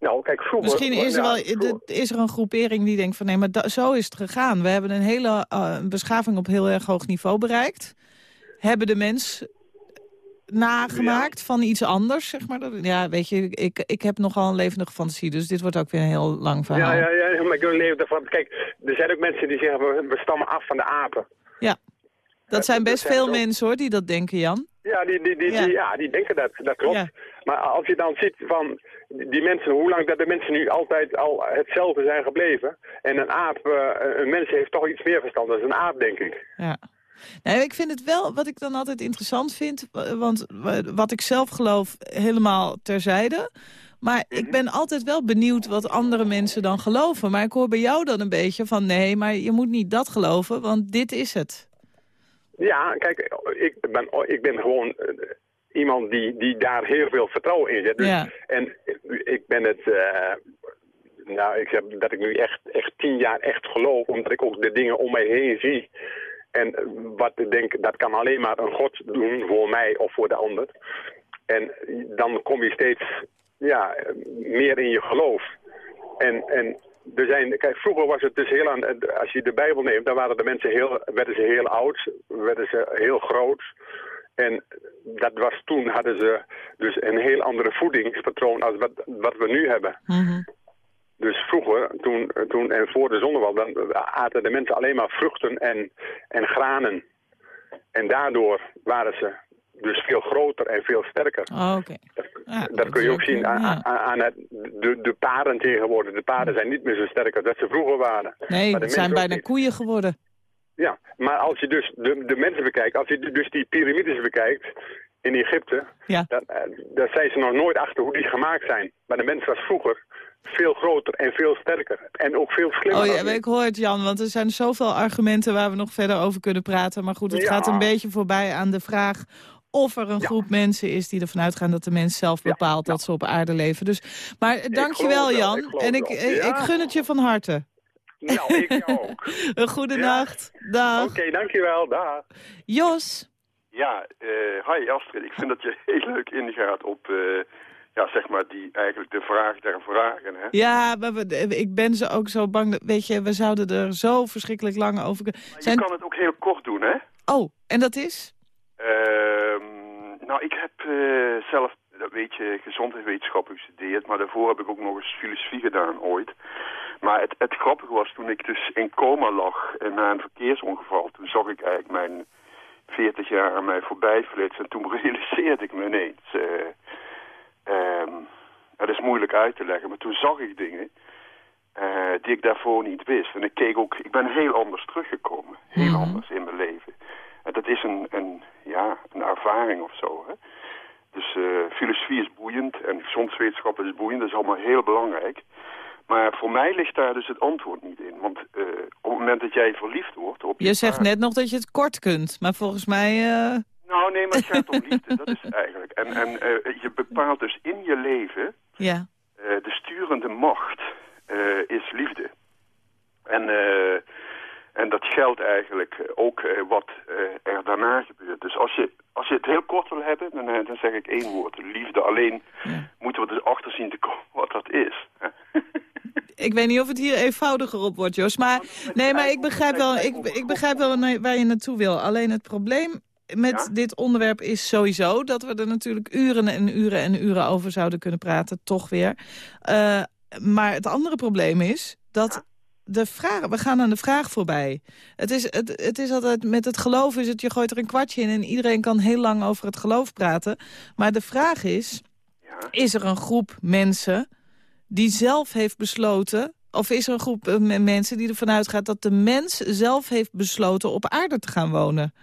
Nou, kijk, vroeger... Misschien is er, wel, is er een groepering die denkt van nee, maar zo is het gegaan. We hebben een hele eh, beschaving op heel erg hoog niveau bereikt. Hebben de mens nagemaakt van iets anders, zeg maar. Ja, weet je, ik, ik heb nogal een levendige fantasie, dus dit wordt ook weer een heel lang verhaal. Ja, ja, ja, maar ik wil leven ervan. Kijk, er zijn ook mensen die zeggen, we, stammen af van de apen. Ja. Dat zijn best zijn veel mensen hoor, die dat denken, Jan. Ja, die, die, die, Ja. Die, ja, die denken dat, dat klopt. Ja. Maar als je dan ziet van die mensen, hoe lang dat de mensen nu altijd al hetzelfde zijn gebleven. En een aap, eh, een mens heeft toch iets meer verstand dan een aap, denk ik. Ja. Nee, ik vind het wel, wat ik dan altijd interessant vind... want wat ik zelf geloof, helemaal terzijde... Maar ik ben altijd wel benieuwd wat andere mensen dan geloven. Maar ik hoor bij jou dan een beetje van... nee, maar je moet niet dat geloven, want dit is het. Ja, kijk, ik ben, ik ben gewoon eh, iemand die, die daar heel veel vertrouwen in zet. Dus, Ja. En ik ben het, eh, nou, ik zeg dat ik nu echt, echt tien jaar echt geloof, omdat ik ook de dingen om mij heen zie. En wat ik denk, dat kan alleen maar een God doen voor mij of voor de ander. En dan kom je steeds ja, meer in je geloof. En, en er zijn, kijk, vroeger was het dus heel aan, als je de Bijbel neemt, dan waren de mensen heel, werden ze heel oud, werden ze heel groot. En dat was toen hadden ze dus een heel andere voedingspatroon als wat, wat we nu hebben. Dus vroeger, toen, toen en voor de zonnewal, dan aten de mensen alleen maar vruchten en, en granen. En daardoor waren ze dus veel groter en veel sterker. Oh, oké. Ja, Dat kun je ook zien aan, ja. aan, het, de, de paren tegenwoordig. De paren zijn niet meer zo sterk als dat ze vroeger waren. Nee, het zijn bijna koeien geworden. Ja, maar als je dus de, de mensen bekijkt, als je dus die piramides bekijkt in Egypte, Ja. dan, eh, daar zijn ze nog nooit achter hoe die gemaakt zijn. Maar de mens was vroeger veel groter en veel sterker. En ook veel slimmer. Oh ja, ik hoor het Jan, want er zijn zoveel argumenten waar we nog verder over kunnen praten. Maar goed, het Ja. gaat een beetje voorbij aan de vraag of er een groep mensen is die ervan uitgaan dat de mens zelf bepaalt dat ze op aarde leven. Dus, maar eh, dankjewel Jan. en ik, Ja. ik gun het je van harte. Nou, *laughs* ik ook. Een goede Ja. nacht. Dag. Oké, dankjewel. Dag. Jos. Ja, eh hi Astrid. Ik vind dat je *laughs* heel leuk ingaat op, eh, ja, zeg maar, die, eigenlijk de vraag der vragen. Hè? Ja, maar we- ik ben zo ook zo bang. Dat, weet je, we zouden er zo verschrikkelijk lang over kunnen. Zijn... Je kan het ook heel kort doen, hè? Oh, en dat is? Ehm, nou, ik heb eh, zelf, dat weet je, gezondheidswetenschappen gestudeerd, maar daarvoor heb ik ook nog eens filosofie gedaan ooit. Maar het, het grappige was, toen ik dus in coma lag en na een verkeersongeval, toen zag ik eigenlijk mijn 40 jaar aan mij voorbij flitst. En toen *laughs* realiseerde ik me ineens... eh, ehm, dat is moeilijk uit te leggen, maar toen zag ik dingen eh, die ik daarvoor niet wist. En ik keek ook, ik ben heel anders teruggekomen. Heel anders in mijn leven. En dat is een, een, ja, een ervaring of zo. Hè? Dus eh, filosofie is boeiend en gezondheidswetenschap is boeiend. Dat is allemaal heel belangrijk. Maar voor mij ligt daar dus het antwoord niet in. Want eh, op het moment dat jij verliefd wordt op je, Je zegt net nog dat je het kort kunt, maar volgens mij... eh, Nou nee, maar het gaat om *laughs* liefde. Dat is het eigenlijk. En, en eh, je bepaalt dus in je leven... ja. De sturende macht is liefde. En, en dat geldt eigenlijk ook wat er daarna gebeurt. Dus als je, als je het heel kort wil hebben, dan, dan zeg ik één woord. Liefde. Alleen moeten we er achter zien te komen wat dat is. *laughs* Ik weet niet of het hier eenvoudiger op wordt, Jos. Maar, nee, maar ik begrijp wel, ik, ik begrijp wel waar je naartoe wil. Alleen het probleem met dit onderwerp is sowieso... dat we er natuurlijk uren en uren en uren over zouden kunnen praten. Toch weer. Eh, maar het andere probleem is dat... De vraag, we gaan aan de vraag voorbij. Het is, het, het is altijd, met het geloof is het, je gooit er een kwartje in... en iedereen kan heel lang over het geloof praten. Maar de vraag is, is er een groep mensen die zelf heeft besloten... of is er een groep eh, me- mensen die ervan uitgaat... dat de mens zelf heeft besloten op aarde te gaan wonen?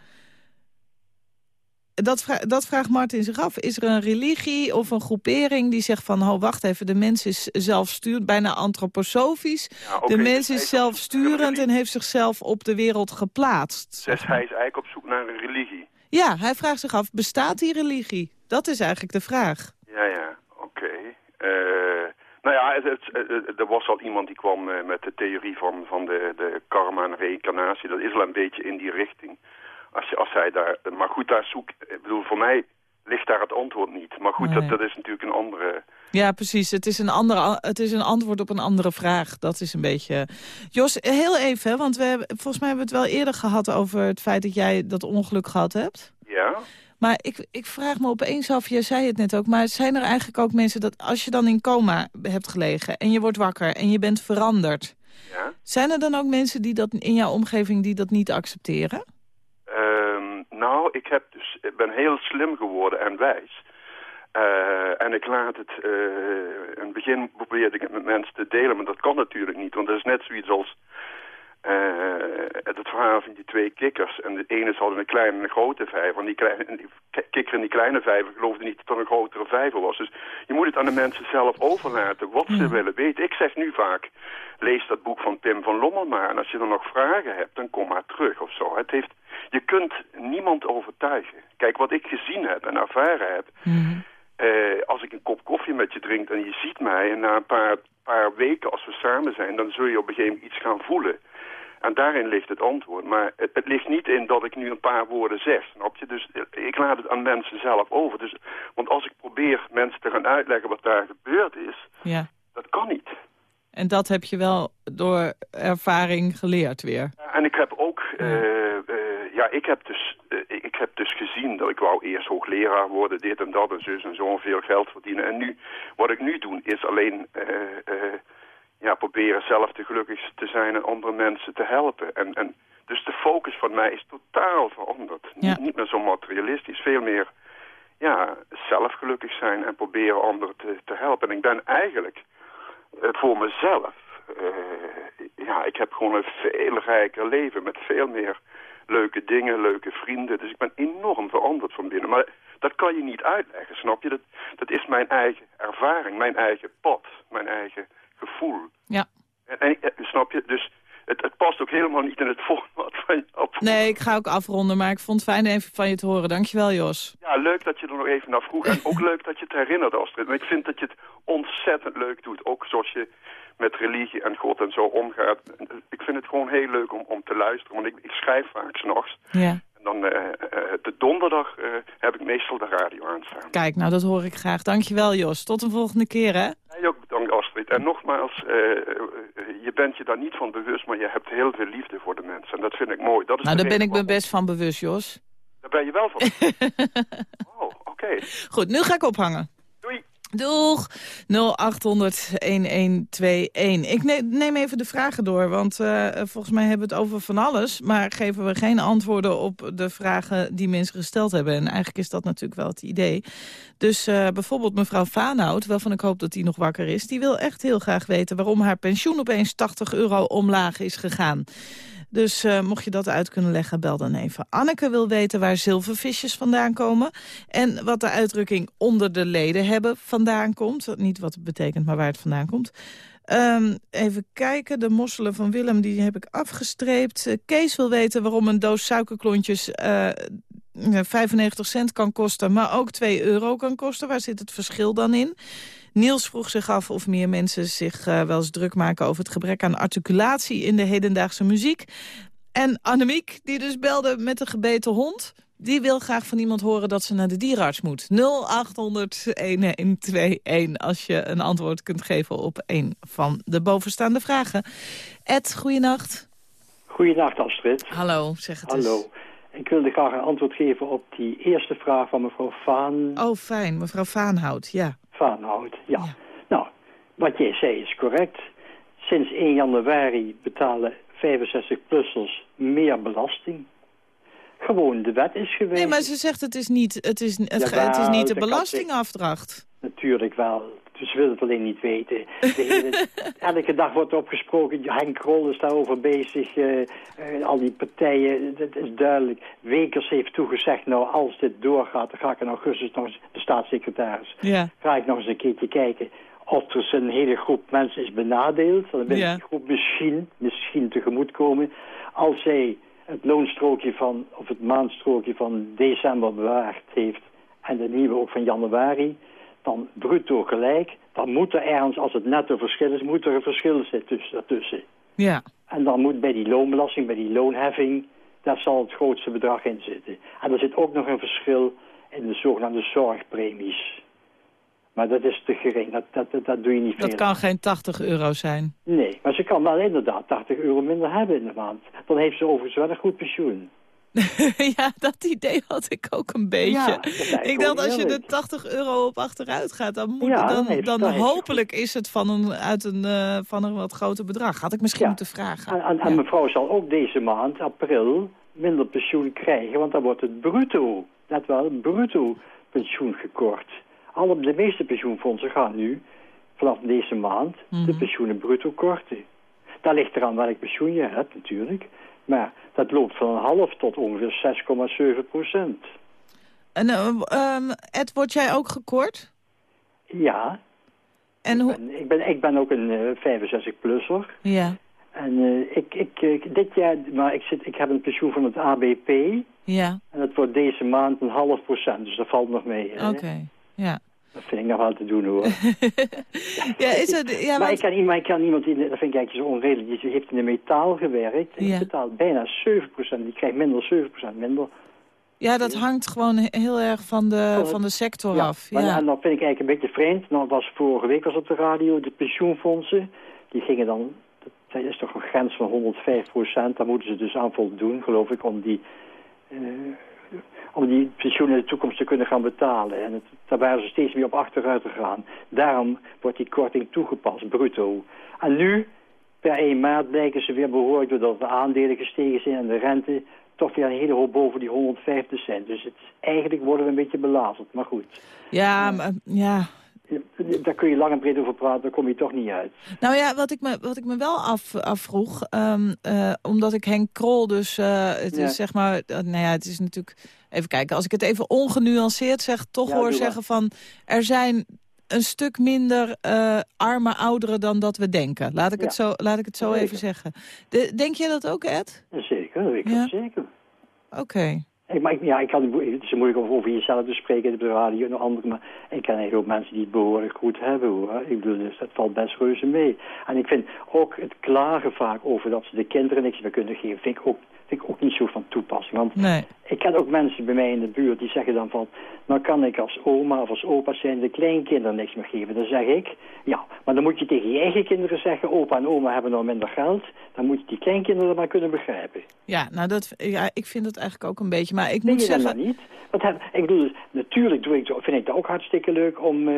Dat, vra dat vraagt Martin zich af. Is er een religie of een groepering die zegt van... oh, wacht even, de mens is zelfsturend, bijna antroposofisch. de dus mens is is zelfsturend en heeft zichzelf op de wereld geplaatst. Dus hij is eigenlijk op zoek naar een religie. Ja, hij vraagt zich af, bestaat die religie? Dat is eigenlijk de vraag. Ja, ja, oké. Eh, nou ja, het, het- het- er was al iemand die kwam eh, met de theorie van, van de, de karma en reïncarnatie. Dat is wel een beetje in die richting. Als, je, als hij daar, maar goed, daar zoek, ik bedoel, voor mij ligt daar het antwoord niet. Maar goed, Nee. dat, dat is natuurlijk een andere... Ja, precies. Het is, een andere, het is een antwoord op een andere vraag. Dat is een beetje... Jos, heel even, hè, want we hebben, volgens mij hebben we het wel eerder gehad... over het feit dat jij dat ongeluk gehad hebt. Ja? Maar ik, ik vraag me opeens af, jij zei het net ook... maar zijn er eigenlijk ook mensen dat als je dan in coma hebt gelegen... en je wordt wakker en je bent veranderd... Ja? zijn er dan ook mensen die dat in jouw omgeving die dat niet accepteren? Ehm, nou, ik, heb dus, ik ben heel slim geworden en wijs. Eh, en ik laat het... eh, in het begin probeerde ik het met mensen te delen, maar dat kan natuurlijk niet. Want dat is net zoiets als... eh, het verhaal van die twee kikkers. En de ene in een kleine en een grote vijver. En die, kleine, en die ki- kikker in die kleine vijver geloofde niet dat er een grotere vijver was. Dus je moet het aan de mensen zelf overlaten wat ze willen weten. Ik zeg nu vaak, lees dat boek van Pim van Lommel maar. En als je dan nog vragen hebt, dan kom maar terug of zo. Het heeft, je kunt niemand overtuigen. Kijk, wat ik gezien heb en ervaren heb... Eh, als ik een kop koffie met je drink en je ziet mij... en na een paar, paar weken als we samen zijn... dan zul je op een gegeven moment iets gaan voelen. En daarin ligt het antwoord. Maar het, het ligt niet in dat ik nu een paar woorden zeg, snap je? Dus eh, ik laat het aan mensen zelf over. Dus, want als ik probeer mensen te gaan uitleggen wat daar gebeurd is... Ja. dat kan niet. En dat heb je wel door ervaring geleerd weer. En ik heb ook, eh, eh, ja, ik heb, dus, ik heb dus gezien dat ik wou eerst hoogleraar worden, dit en dat en zus en zo, en veel geld verdienen. En nu, wat ik nu doe, is alleen ja, proberen zelf te gelukkig te zijn en andere mensen te helpen. En, en dus de focus van mij is totaal veranderd. Niet, niet meer zo materialistisch, veel meer ja, zelf gelukkig zijn en proberen anderen te, te helpen. En ik ben eigenlijk eh, voor mezelf, eh, ja, ik heb gewoon een veel rijker leven met veel meer leuke dingen, leuke vrienden. Dus ik ben enorm veranderd van binnen. Maar dat kan je niet uitleggen, snap je? Dat, dat is mijn eigen ervaring, mijn eigen pad, mijn eigen gevoel. Ja. En, en snap je? Dus het, het past ook helemaal niet in het *laughs* format van. Nee, ik ga ook afronden, maar ik vond het fijn even van je te horen. Dankjewel, Jos. Ja, leuk dat je er nog even naar vroeg. En ook leuk dat je het herinnert, Astrid. Maar ik vind dat je het ontzettend leuk doet. Ook zoals je met religie en God en zo omgaat. Ik vind het gewoon heel leuk om, om te luisteren. Want ik, ik schrijf vaak s'nachts. Ja. Dan eh, eh, de donderdag eh, heb ik meestal de radio aanstaan. Kijk, nou dat hoor ik graag. Dankjewel, Jos. Tot een volgende keer, hè? Jij ook bedankt, Astrid. En nogmaals, je bent je daar niet van bewust, maar je hebt heel veel liefde voor de mensen. En dat vind ik mooi. Dat is Nou, de daar ben ik me best van bewust, Jos. Daar ben je wel van. *laughs* oh, oké. Goed, nu ga ik ophangen. Doeg! 0800-1121. Ik ne- neem even de vragen door, want eh, volgens mij hebben we het over van alles... maar geven we geen antwoorden op de vragen die mensen gesteld hebben. En eigenlijk is dat natuurlijk wel het idee. Dus eh, bijvoorbeeld mevrouw Vaanhout, waarvan ik hoop dat die nog wakker is... die wil echt heel graag weten waarom haar pensioen opeens 80 euro omlaag is gegaan. Dus eh, mocht je dat uit kunnen leggen, bel dan even. Anneke wil weten waar zilvervisjes vandaan komen. En wat de uitdrukking onder de leden hebben vandaan komt. Niet wat het betekent, maar waar het vandaan komt. Ehm, even kijken, de mosselen van Willem die heb ik afgestreept. Eh, Kees wil weten waarom een doos suikerklontjes eh, 95 cent kan kosten... maar ook 2 euro kan kosten. Waar zit het verschil dan in? Niels vroeg zich af of meer mensen zich eh, wel eens druk maken... over het gebrek aan articulatie in de hedendaagse muziek. En Annemiek, die dus belde met een gebeten hond... die wil graag van iemand horen dat ze naar de dierenarts moet. 0800-1121 als je een antwoord kunt geven op een van de bovenstaande vragen. Ed, goeienacht. Goeienacht Astrid. Hallo, zeg het eens. Ik wilde graag een antwoord geven op die eerste vraag van mevrouw Vaan... Oh, fijn. Mevrouw Vaanhout, ja. Vaanhout. Ja. Nou, wat jij zei is correct. Sinds 1 januari betalen 65-plussers meer belasting. Gewoon, de wet is geweest. Nee, maar ze zegt het is niet, het is, het, Jawel, het is niet de belastingafdracht. Natuurlijk wel. Dus ze willen het alleen niet weten. *laughs* Hele, elke dag wordt er opgesproken. Henk Krol is daarover bezig. eh, eh, al die partijen. Dat is duidelijk. Wekers heeft toegezegd. Nou, als dit doorgaat, dan ga ik in augustus nog eens... De staatssecretaris. Ja. Ga ik nog eens een keertje kijken of er een hele groep mensen is benadeeld. Dan Ja. die groep misschien, misschien tegemoetkomen. Als zij het loonstrookje van, of het maandstrookje van december bewaard heeft... en de nieuwe ook van januari dan bruto gelijk, dan moet er ergens, als het netto verschil is, moet er een verschil zitten tussen. Ja. En dan moet bij die loonbelasting, bij die loonheffing, daar zal het grootste bedrag in zitten. En er zit ook nog een verschil in de zogenaamde zorgpremies. Maar dat is te gering, dat, dat, dat, dat doe je niet veel. Dat kan geen 80 euro zijn. Nee, maar ze kan wel inderdaad 80 euro minder hebben in de maand. Dan heeft ze overigens wel een goed pensioen. *laughs* ja, dat idee had ik ook een beetje. Ja, ik dacht, als je er eerlijk. 80 euro op achteruit gaat, dan, moet, Ja, dan dan, hopelijk is het van een, uit een, eh, van een wat groter bedrag. Had ik misschien Ja. moeten vragen. En, en, en mevrouw zal ook deze maand, april, minder pensioen krijgen, want dan wordt het bruto, net wel, bruto pensioen gekort. Alle, de meeste pensioenfondsen gaan nu, vanaf deze maand, de Mhm. pensioenen bruto korten. Dat ligt eraan welk pensioen je hebt natuurlijk, maar dat loopt van een half tot ongeveer 6,7 procent. En eh, ehm, Ed, word jij ook gekort? Ja, En hoe... ik, ben, ik ben ook een eh, 65-plusser. Ja, En eh, ik, ik, ik- dit jaar, maar ik, zit, ik heb een pensioen van het ABP. ja, En dat wordt deze maand een half procent, dus dat valt nog mee. oké. Ja. Dat vind ik nog wel te doen hoor. *laughs* ja, is het... Ja, maar ik iemand, ik ken iemand, die, dat vind ik eigenlijk zo onredelijk, die heeft in de metaal gewerkt. Die Ja. betaalt bijna 7 procent, die krijgt minder 7 procent minder. ja, dat hangt gewoon he- heel erg van de, van de sector af. Maar, Ja. En dat vind ik eigenlijk een beetje vreemd. Nou, was vorige week was op de radio, de pensioenfondsen, die gingen dan, dat is toch een grens van 105 procent, daar moeten ze dus aan voldoen, geloof ik, om die... eh, om die pensioen in de toekomst te kunnen gaan betalen. En het, daar waren ze steeds meer op achteruit gegaan. Daarom wordt die korting toegepast, bruto. En nu, per 1 maart, blijken ze weer behoorlijk... doordat de aandelen gestegen zijn en de rente... toch weer een hele hoop boven die 150 cent. Dus het, eigenlijk worden we een beetje belazerd. Maar goed, Ja, maar, ja, daar kun je lang en breed over praten. Daar kom je toch niet uit. Nou ja, wat ik me, wat ik me wel af, afvroeg, ehm, eh, omdat ik Henk Krol dus, eh, het Ja. is zeg maar, eh, nou ja, het is natuurlijk, even kijken, als ik het even ongenuanceerd zeg, toch Ja, hoor zeggen van, er zijn een stuk minder arme ouderen dan dat we denken. Laat ik, het, zo, laat ik het zo Zeker. even zeggen. De, denk jij dat ook, Ed? Zeker, dat weet ik Ja. wel zeker. Oké. Ik, maar ik, ja, ik kan, het is moeilijk over jezelf te spreken de radio en de anderen, maar ik ken eigenlijk ook mensen die het behoorlijk goed hebben hoor. Ik bedoel, dus dat valt best reuze mee. En ik vind ook het klagen vaak over dat ze de kinderen niks meer kunnen geven, vind ik ook vind ik ook niet zo van toepassing. Want Nee. ik ken ook mensen bij mij in de buurt die zeggen dan van... nou kan ik als oma of als opa zijn de kleinkinderen niks meer geven. Dan zeg ik, ja, maar dan moet je tegen je eigen kinderen zeggen... opa en oma hebben nou minder geld. Dan moet je die kleinkinderen maar kunnen begrijpen. Ja, nou, dat, ja, ik vind het eigenlijk ook een beetje. Maar ik Vind moet je dat zeggen... nou niet? Heb, ik bedoel, dus, natuurlijk doe ik, vind ik dat ook hartstikke leuk om... eh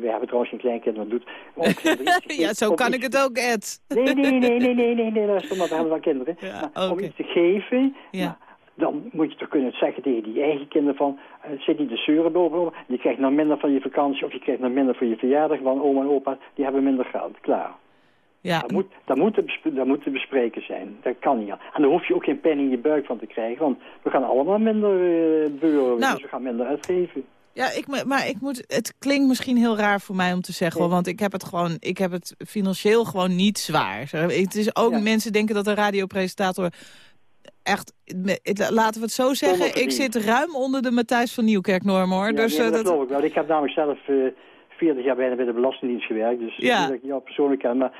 we hebben trouwens geen kleinkinderen, maar doet... om *laughs* ja, zo kan ik het ook, Ed. Nee, nee, nee, nee, nee, nee, nee, maar, we hebben wel *laughs* kinderen. Ja, maar om oké. iets te geven, Ja. nou, dan moet je toch kunnen zeggen tegen die eigen kinderen van... eh, zit niet de zeuren bovenop, je krijgt nou minder van je vakantie... of je krijgt nou minder voor je verjaardag, want oma en opa die hebben minder geld. Klaar. Ja, Dat moet, dat, moet te dat moet te bespreken zijn. Dat kan niet. En daar hoef je ook geen pen in je buik van te krijgen... want we gaan allemaal minder beuren, Nou. dus we gaan minder uitgeven. Ja, ik, maar ik moet, het klinkt misschien heel raar voor mij om te zeggen, want ik heb het gewoon, ik heb het financieel gewoon niet zwaar. Het is ook, Ja. mensen denken dat een radiopresentator echt, laten we het zo zeggen, ik zit ruim onder de Matthijs van Nieuwkerk-norm, hoor. Ja, dus nee, eh, dat geloof ik wel. Ik heb namelijk zelf eh 40 jaar bijna bij de Belastingdienst gewerkt. Dus Ja. dat ik jou persoonlijk ken. Maar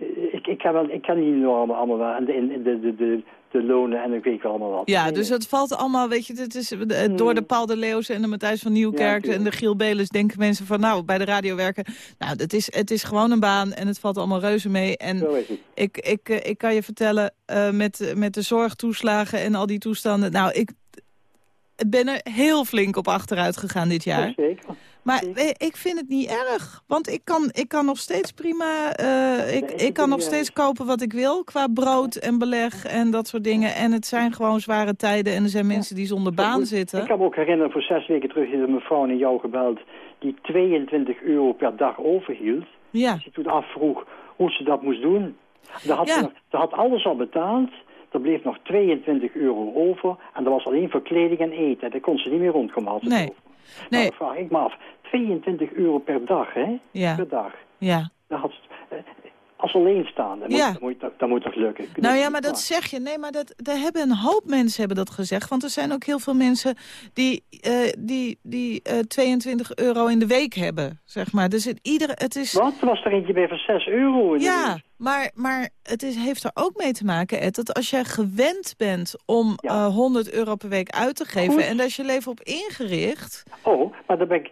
eh, ik, ik, ken wel, ik ken die normen allemaal wel. En de, de, de, de, de lonen en ik weet allemaal wat. ja, dus het valt allemaal, weet je, het is eh, door de Paul de Leeuws en de Matthijs van Nieuwkerk Ja, en de Giel Belis denken mensen van, nou, bij de radio werken, nou, het is, het is gewoon een baan en het valt allemaal reuze mee. En Zo is het. Ik, ik, eh, ik kan je vertellen, eh, met, met de zorgtoeslagen en al die toestanden... Nou, ik ben er heel flink op achteruit gegaan dit jaar. Ja, zeker. Maar ik vind het niet erg. Want ik kan, ik kan nog steeds prima... eh, ik, ik ik kan nog steeds kopen wat ik wil. Qua brood en beleg en dat soort dingen. En het zijn gewoon zware tijden. En er zijn mensen die zonder baan Ik zitten. kan me ook herinneren, voor zes weken terug is een mevrouw in jou gebeld... die 22 euro per dag overhield. Ja, Ze toen afvroeg hoe ze dat moest doen. Daar had Ja. ze, ze had alles al betaald. Er bleef nog 22 euro over. En dat was alleen voor kleding en eten. Daar kon ze niet meer rondkomen. Ze het Nee. Nou, nee, dan vraag ik me af. 22 euro per dag, hè? ja, Per dag. ja. Dan had eh, als alleenstaande, Ja. dan, moet, dat, dan moet dat lukken. Nou ja, maar dat zeg je. Nee, maar dat, daar hebben een hoop mensen hebben dat gezegd. Want er zijn ook heel veel mensen die, eh, die, die eh, 22 euro in de week hebben, zeg maar. Dus het, iedere, het is... Wat? Er was er eentje bij voor 6 euro. in de Ja, week. maar, maar het is, heeft er ook mee te maken, Ed, dat als jij gewend bent om Ja. eh, 100 euro per week uit te geven... Goed. en daar is je leven op ingericht... Oh, maar dan ben ik...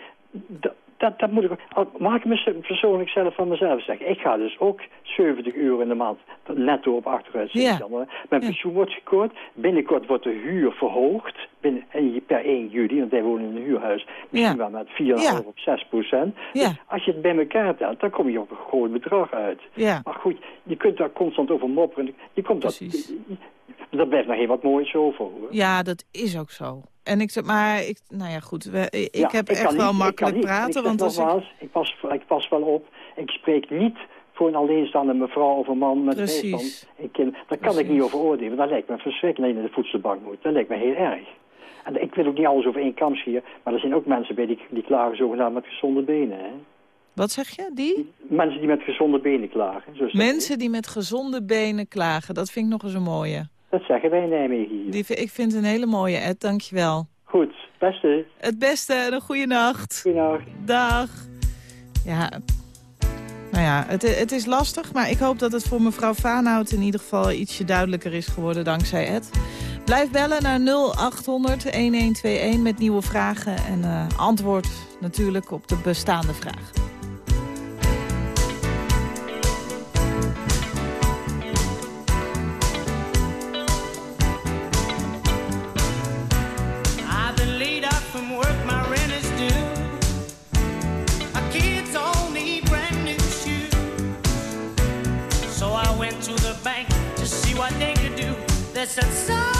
Dat, dat, moet ik... Mag ik me persoonlijk zelf van mezelf zeggen? Ik ga dus ook 70 euro in de maand netto op achteruit Ja. eh, Mijn Ja. pensioen wordt gekort. Binnenkort wordt de huur verhoogd. Binnen, en per 1 juli, want wij wonen in een huurhuis. Misschien Ja. wel met 4,5 Ja. of 6 procent. Dus als je het bij elkaar telt, dan kom je op een groot bedrag uit. Maar goed, je kunt daar constant over mopperen. Je komt dat, Er blijft nog heel wat moois over. Hoor. ja, dat is ook zo. En ik zeg, maar, ik, nou ja, goed, we, ik Ja, heb echt wel niet- ik makkelijk praten. Ik want als ik, nogmaals, ik, pas, ik pas wel op. Ik spreek niet voor een alleenstaande mevrouw of een man met Precies. bijstand. en kind. Daar kan ik niet over oordelen. Dat lijkt me verschrikkelijk dat je naar de voedselbank moet. Dat lijkt me heel erg. En ik wil ook niet alles over één kam scheren. Maar er zijn ook mensen bij die, die klagen zogenaamd met gezonde benen. Hè? wat zeg je, die? Mensen die met gezonde benen klagen. Mensen die met gezonde benen klagen, dat vind ik nog eens een mooie. Dat zeggen wij in Nijmegen hier. Die, vind- ik vind het een hele mooie, Ed, dankjewel. Goed, beste. Het beste en een goede nacht. Goedendag. Dag. Ja, nou ja, het, het is lastig, maar ik hoop dat het voor mevrouw Vaanhout in ieder geval ietsje duidelijker is geworden dankzij Ed. Blijf bellen naar 0800-1121 met nieuwe vragen en eh, antwoord natuurlijk op de bestaande vraag. listen so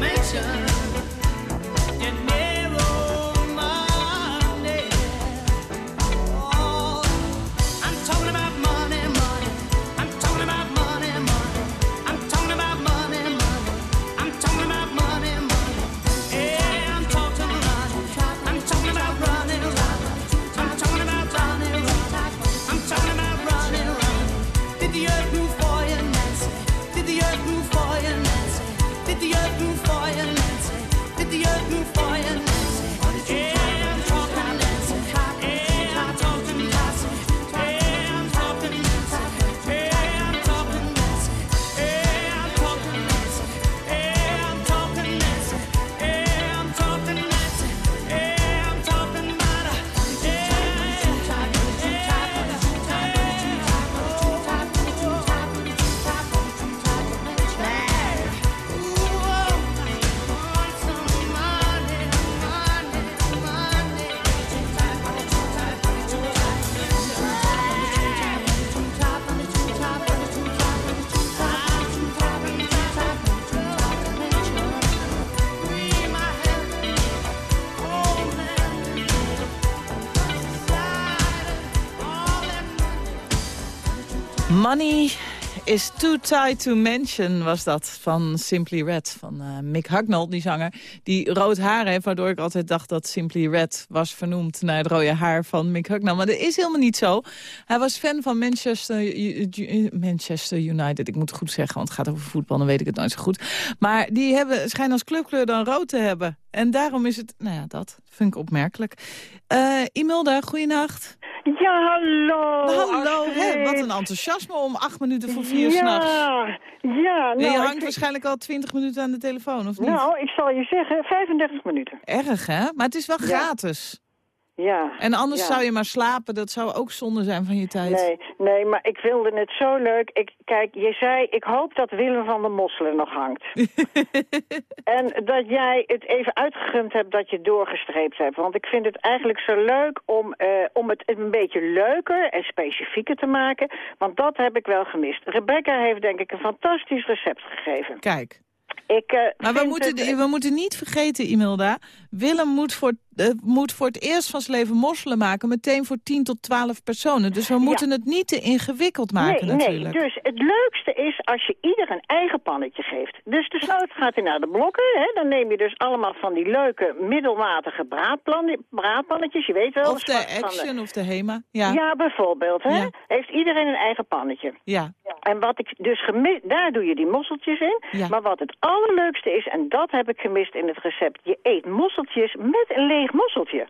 too Money is too tight to mention, was dat van Simply Red. Mick Hucknall, die zanger, die rood haar heeft... waardoor ik altijd dacht dat Simply Red was vernoemd... naar het rode haar van Mick Hucknall. Maar dat is helemaal niet zo. Hij was fan van Manchester, Manchester United. Ik moet het goed zeggen, want het gaat over voetbal... dan weet ik het nooit zo goed. Maar die hebben, schijnen als clubkleur dan rood te hebben. En daarom is het, nou ja, dat vind ik opmerkelijk. Eh Imelda, goeienacht. Ja, hallo. Hallo, hè, wat een enthousiasme om acht minuten voor vier s'nachts. Ja, ja. Nee, je nou, hangt ik- waarschijnlijk al twintig minuten aan de telefoon, of niet? Nou, ik zal je zeggen, 35 minuten. Erg, hè? Maar het is wel Ja. gratis. Ja. En anders ja. zou je maar slapen. Dat zou ook zonde zijn van je tijd. Nee, nee, maar ik wilde het zo leuk. Ik, kijk, je zei, ik hoop dat Willem van der Mosselen nog hangt. *laughs* en dat jij het even uitgegumd hebt dat je doorgestreept hebt. Want ik vind het eigenlijk zo leuk om, eh, om het een beetje leuker en specifieker te maken. Want dat heb ik wel gemist. Rebecca heeft denk ik een fantastisch recept gegeven. Kijk. Ik, eh, Maar we moeten, het- we moeten niet vergeten, Imelda. Willem moet voor, eh, moet voor het eerst van zijn leven mosselen maken. Meteen voor 10 tot 12 personen. Dus we moeten het niet te ingewikkeld maken nee, natuurlijk. Nee, dus het leukste is als je ieder een eigen pannetje geeft. Dus de sloot gaat hij naar de blokken. Hè? Dan neem je dus allemaal van die leuke middelmatige braadpannetjes. Je weet wel. Of de Action of de Hema. Ja. Ja, bijvoorbeeld. Hè? Ja. Heeft iedereen een eigen pannetje. Ja. En wat ik dus daar doe je die mosseltjes in. Maar wat het allerleukste is, en dat heb ik gemist in het recept, je eet mosseltjes met een leeg mosseltje.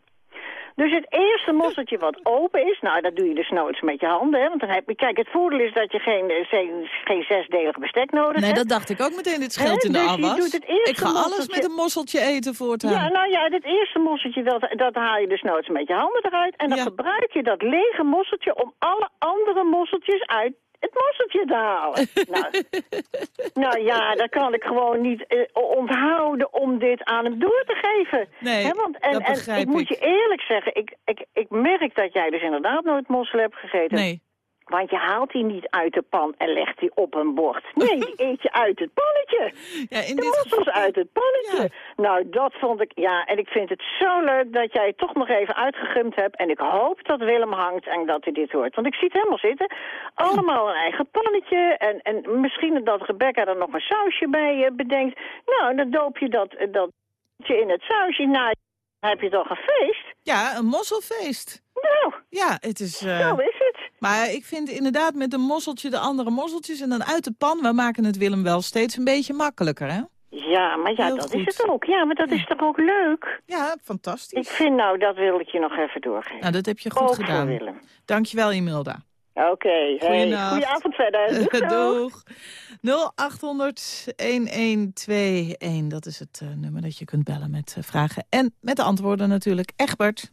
Dus het eerste mosseltje wat open is, nou dat doe je dus noods met je handen. Hè, want dan heb je, kijk, het voordeel is dat je geen, eh, geen, geen zesdelig bestek nodig Nee, hebt. dat dacht ik ook meteen. Dit scheelt in de dus je doet het eerste Ik ga alles mosseltje- met een mosseltje eten voortaan. Ja, nou ja, het eerste mosseltje, dat, dat haal je dus noods met je handen eruit. En dan gebruik je dat lege mosseltje om alle andere mosseltjes uit het mosseltje te halen. nou, nou ja, daar kan ik gewoon niet eh, onthouden om dit aan hem door te geven. Nee, Hè, want, en, dat ik moet je eerlijk zeggen, ik, ik, ik merk dat jij dus inderdaad nooit mossel hebt gegeten. Nee. Want je haalt die niet uit de pan en legt die op een bord. Nee, die *laughs* eet je uit het pannetje. Ja, in de dit mossels uit het pannetje. Nou, dat vond ik... Ja, en ik vind het zo leuk dat jij het toch nog even uitgegumd hebt. En ik hoop dat Willem hangt en dat hij dit hoort. Want ik zie het helemaal zitten. Allemaal een eigen pannetje. En, en misschien dat Rebecca er nog een sausje bij eh, bedenkt. Nou, dan doop je dat, eh, dat in het sausje. Nou, heb je toch een feest? Ja, een mosselfeest. Nou, Ja, het is... zo is het. Maar ik vind inderdaad met een mosseltje de andere mosseltjes... en dan uit de pan, we maken het Willem wel steeds een beetje makkelijker, hè? Ja, maar ja, Heel dat goed. is het ook. Ja, maar dat is toch ook leuk? Ja, fantastisch. Ik vind nou, dat wil ik je nog even doorgeven. Nou, dat heb je goed Ook voor gedaan. Willem. Dankjewel, Imelda. Oké, hey, Goeienacht. goedenavond verder. *laughs* Doeg, Doeg. 0800-1121, dat is het eh, nummer dat je kunt bellen met eh, vragen. En met de antwoorden natuurlijk. Egbert,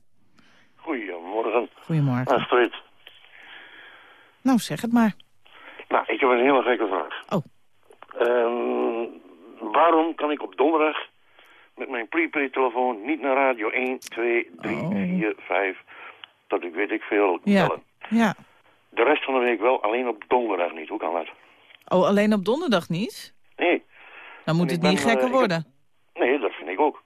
Goedemorgen. goedemorgen. Astrid. Nou, zeg het maar. Nou, ik heb een hele gekke vraag. Oh. Ehm, waarom kan ik op donderdag met mijn prepaid telefoon niet naar radio 1, 2, 3, 4, 5, tot ik weet ik veel Ja. bellen? Ja. De rest van de week wel, alleen op donderdag niet. Hoe kan dat? Oh, alleen op donderdag niet? Nee. Dan moet En het niet ben, gekker eh, heb- worden. Nee, dat vind ik ook.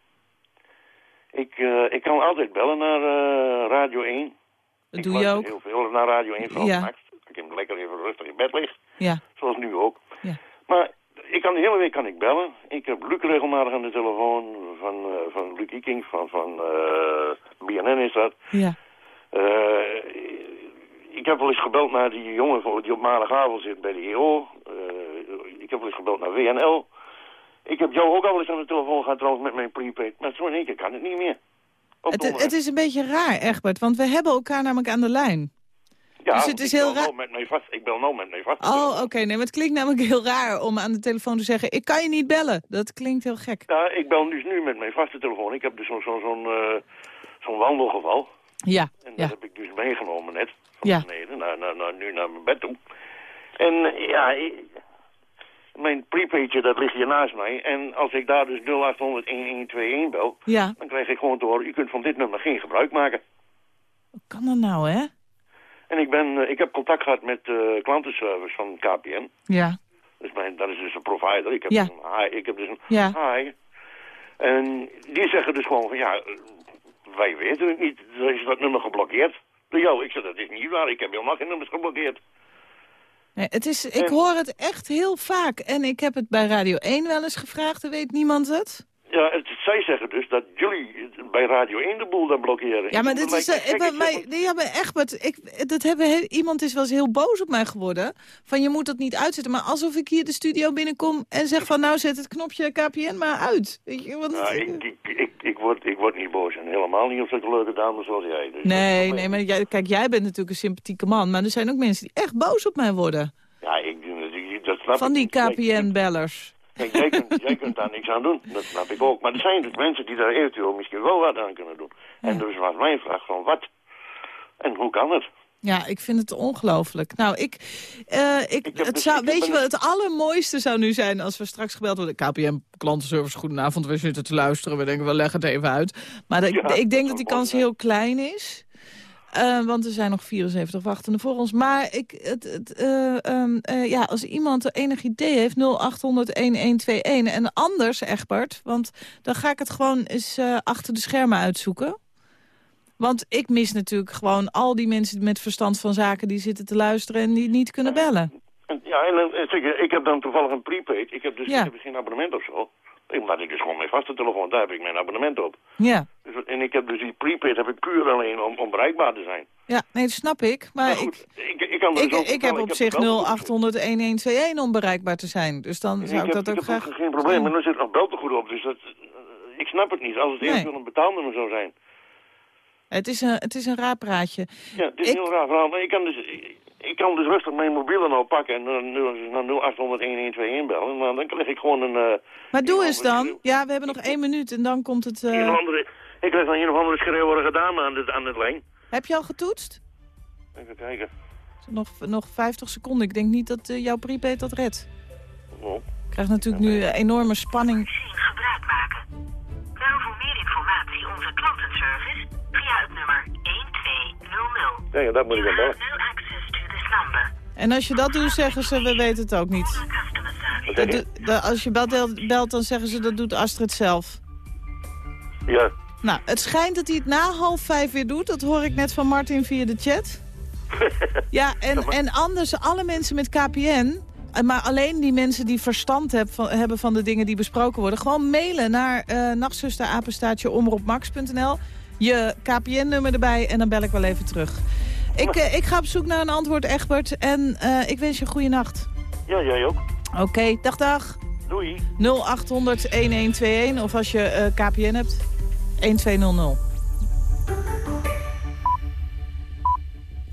Ik, eh, ik kan altijd bellen naar eh, Radio 1. Dat ik doe je ook? heel veel naar Radio 1, vooral Ja. Ik heb lekker even rustig in bed ligt. Ja. Zoals nu ook. Ja. Maar ik kan de hele week kan ik bellen. Ik heb Luc regelmatig aan de telefoon. Van, eh van Luc Iking, van, van eh, BNN is dat. Ja. Eh, ik heb wel eens gebeld naar die jongen die op maandagavond zit bij de EO. Ik heb wel eens gebeld naar WNL. Ik heb jou ook al eens aan de telefoon gehad trouwens met mijn prepaid. Maar zo in één keer kan het niet meer. Het, het is een beetje raar, Egbert, want we hebben elkaar namelijk aan de lijn. Ja, dus het is ik heel bel nou raar- met mijn vast. Ik bel nou met mijn vast. Oh, oké. Nee, maar het klinkt namelijk heel raar om aan de telefoon te zeggen... ik kan je niet bellen. Dat klinkt heel gek. Ja, ik bel dus nu met mijn vaste telefoon. Ik heb dus zo'n zo'n zo'n eh, wandelgeval. Ja, En ja. dat heb ik dus meegenomen net. Van Ja. beneden naar, naar, naar, nu naar mijn bed toe. En eh, ja, ik- mijn prepaidje dat ligt hier naast mij. En als ik daar dus 0800 1121 bel, Ja, dan krijg ik gewoon te horen... u kunt van dit nummer geen gebruik maken. kan dat nou, hè? En ik, ben, eh, ik heb contact gehad met de klantenservice van KPN. Ja. Dus mijn, dat is dus een provider. Ik heb Ja. dus een haai. Ik heb dus een Ja. haai. En die zeggen dus gewoon van ja, eh, wij weten het niet. Er is dat nummer geblokkeerd. Door jou. Ik zeg dat is niet waar. Ik heb helemaal geen nummers geblokkeerd. Nee, het is, ik hoor het echt heel vaak. En ik heb het bij Radio 1 wel eens gevraagd. Dan weet niemand het. Ja, het, zij zeggen dus dat jullie bij Radio 1 de boel dan blokkeren. Ja, maar dit is, eh, ik, gek. ben- maar, nee, ja, maar Egbert, ik, dat hebben, iemand is wel eens heel boos op mij geworden. Van je moet dat niet uitzetten. Maar alsof ik hier de studio binnenkom en zeg van nou zet het knopje KPN maar uit. Weet je, want het- ik, ik, ik, ik, word, ik word niet boos en helemaal niet op zulke leuke dames zoals jij. Dus nee, nee, maar jij, kijk, jij bent natuurlijk een sympathieke man. Maar er zijn ook mensen die echt boos op mij worden. Ja, ik, dat snap Van die KPN-bellers. Kijk, jij, kunt, *laughs* jij kunt daar niks aan doen, dat snap ik ook. Maar er zijn dus mensen die daar eventueel misschien wel wat aan kunnen doen. En dus was mijn vraag van wat? En hoe kan het? Ja, ik vind het ongelooflijk. Nou, ik, eh, ik, het dus- zou, weet je wel, het allermooiste zou nu zijn als we straks gebeld worden. KPM klantenservice, goedenavond, we zitten te luisteren. We denken, we leggen het even uit. Maar Ja, ik denk dat dat die kans heel klein is. Eh, want er zijn nog 74 wachtenden voor ons. Maar ik, het, het, eh, ja, als iemand enig idee heeft, 0800-1121. En anders, Egbert, want dan ga ik het gewoon eens achter de schermen uitzoeken. Want ik mis natuurlijk gewoon al die mensen met verstand van zaken... die zitten te luisteren en die niet kunnen bellen. En, ja, en ik heb dan toevallig een prepaid. Ik heb dus Ja. ik heb geen abonnement of zo. Omdat ik dus gewoon mijn vaste telefoon, daar heb ik mijn abonnement op. Ja, Dus, en ik heb dus die prepaid heb ik puur alleen om, om bereikbaar te zijn. ja nee, dat snap ik. Maar ik, Ik, ik, kan ik, dus ik heb op zich beltegoed 0800-1121 om bereikbaar te zijn. Dus dan op. zou ik heb, dat ook ik heb graag... geen probleem, maar er zit nog beltegoed op. Dus dat, eh, ik snap het niet. Als het Nee. eventueel een betaalnummer zou zijn. Het is een, het is een raar praatje. Ja, het is een heel raar verhaal. Maar ik kan dus, ik, kan dus rustig mijn mobiele nou pakken en dan naar 0800 1121 bellen. Maar dan krijg ik gewoon een... eh, Maar doe een eens dan. Ja, we hebben nog één minuut en dan komt het... eh, andere, ik krijg dan een of andere schreeuwerige dame aan de, aan de lijn. Heb je al getoetst? Even kijken. Nog, nog 50 seconden. Ik denk niet dat eh, jouw prepaid dat redt. Oh. Ik krijg natuurlijk nu enorme spanning. gebruik maken. Bel voor meer informatie onze klantenservice via het nummer 1200. Ja, ja, dat moet ik dan bellen. En als je dat doet, zeggen ze, we weten het ook niet. Dat als je belt, belt, dan zeggen ze, dat doet Astrid zelf. Ja. Nou, het schijnt dat hij het na half vijf weer doet. Dat hoor ik net van Martin via de chat. *laughs* Ja, en, en anders, alle mensen met KPN... eh, Maar alleen die mensen die verstand heb van, hebben van de dingen die besproken worden... gewoon mailen naar uh, nachtzusterapenstaatje omroepmax.nl. Je KPN-nummer erbij en dan bel ik wel even terug. Ik, eh, ik ga op zoek naar een antwoord, Egbert. En eh, ik wens je een goede nacht. Ja, jij ook. Oké, dag dag. Doei. 0800 1121 of als je eh, KPN hebt, 1200.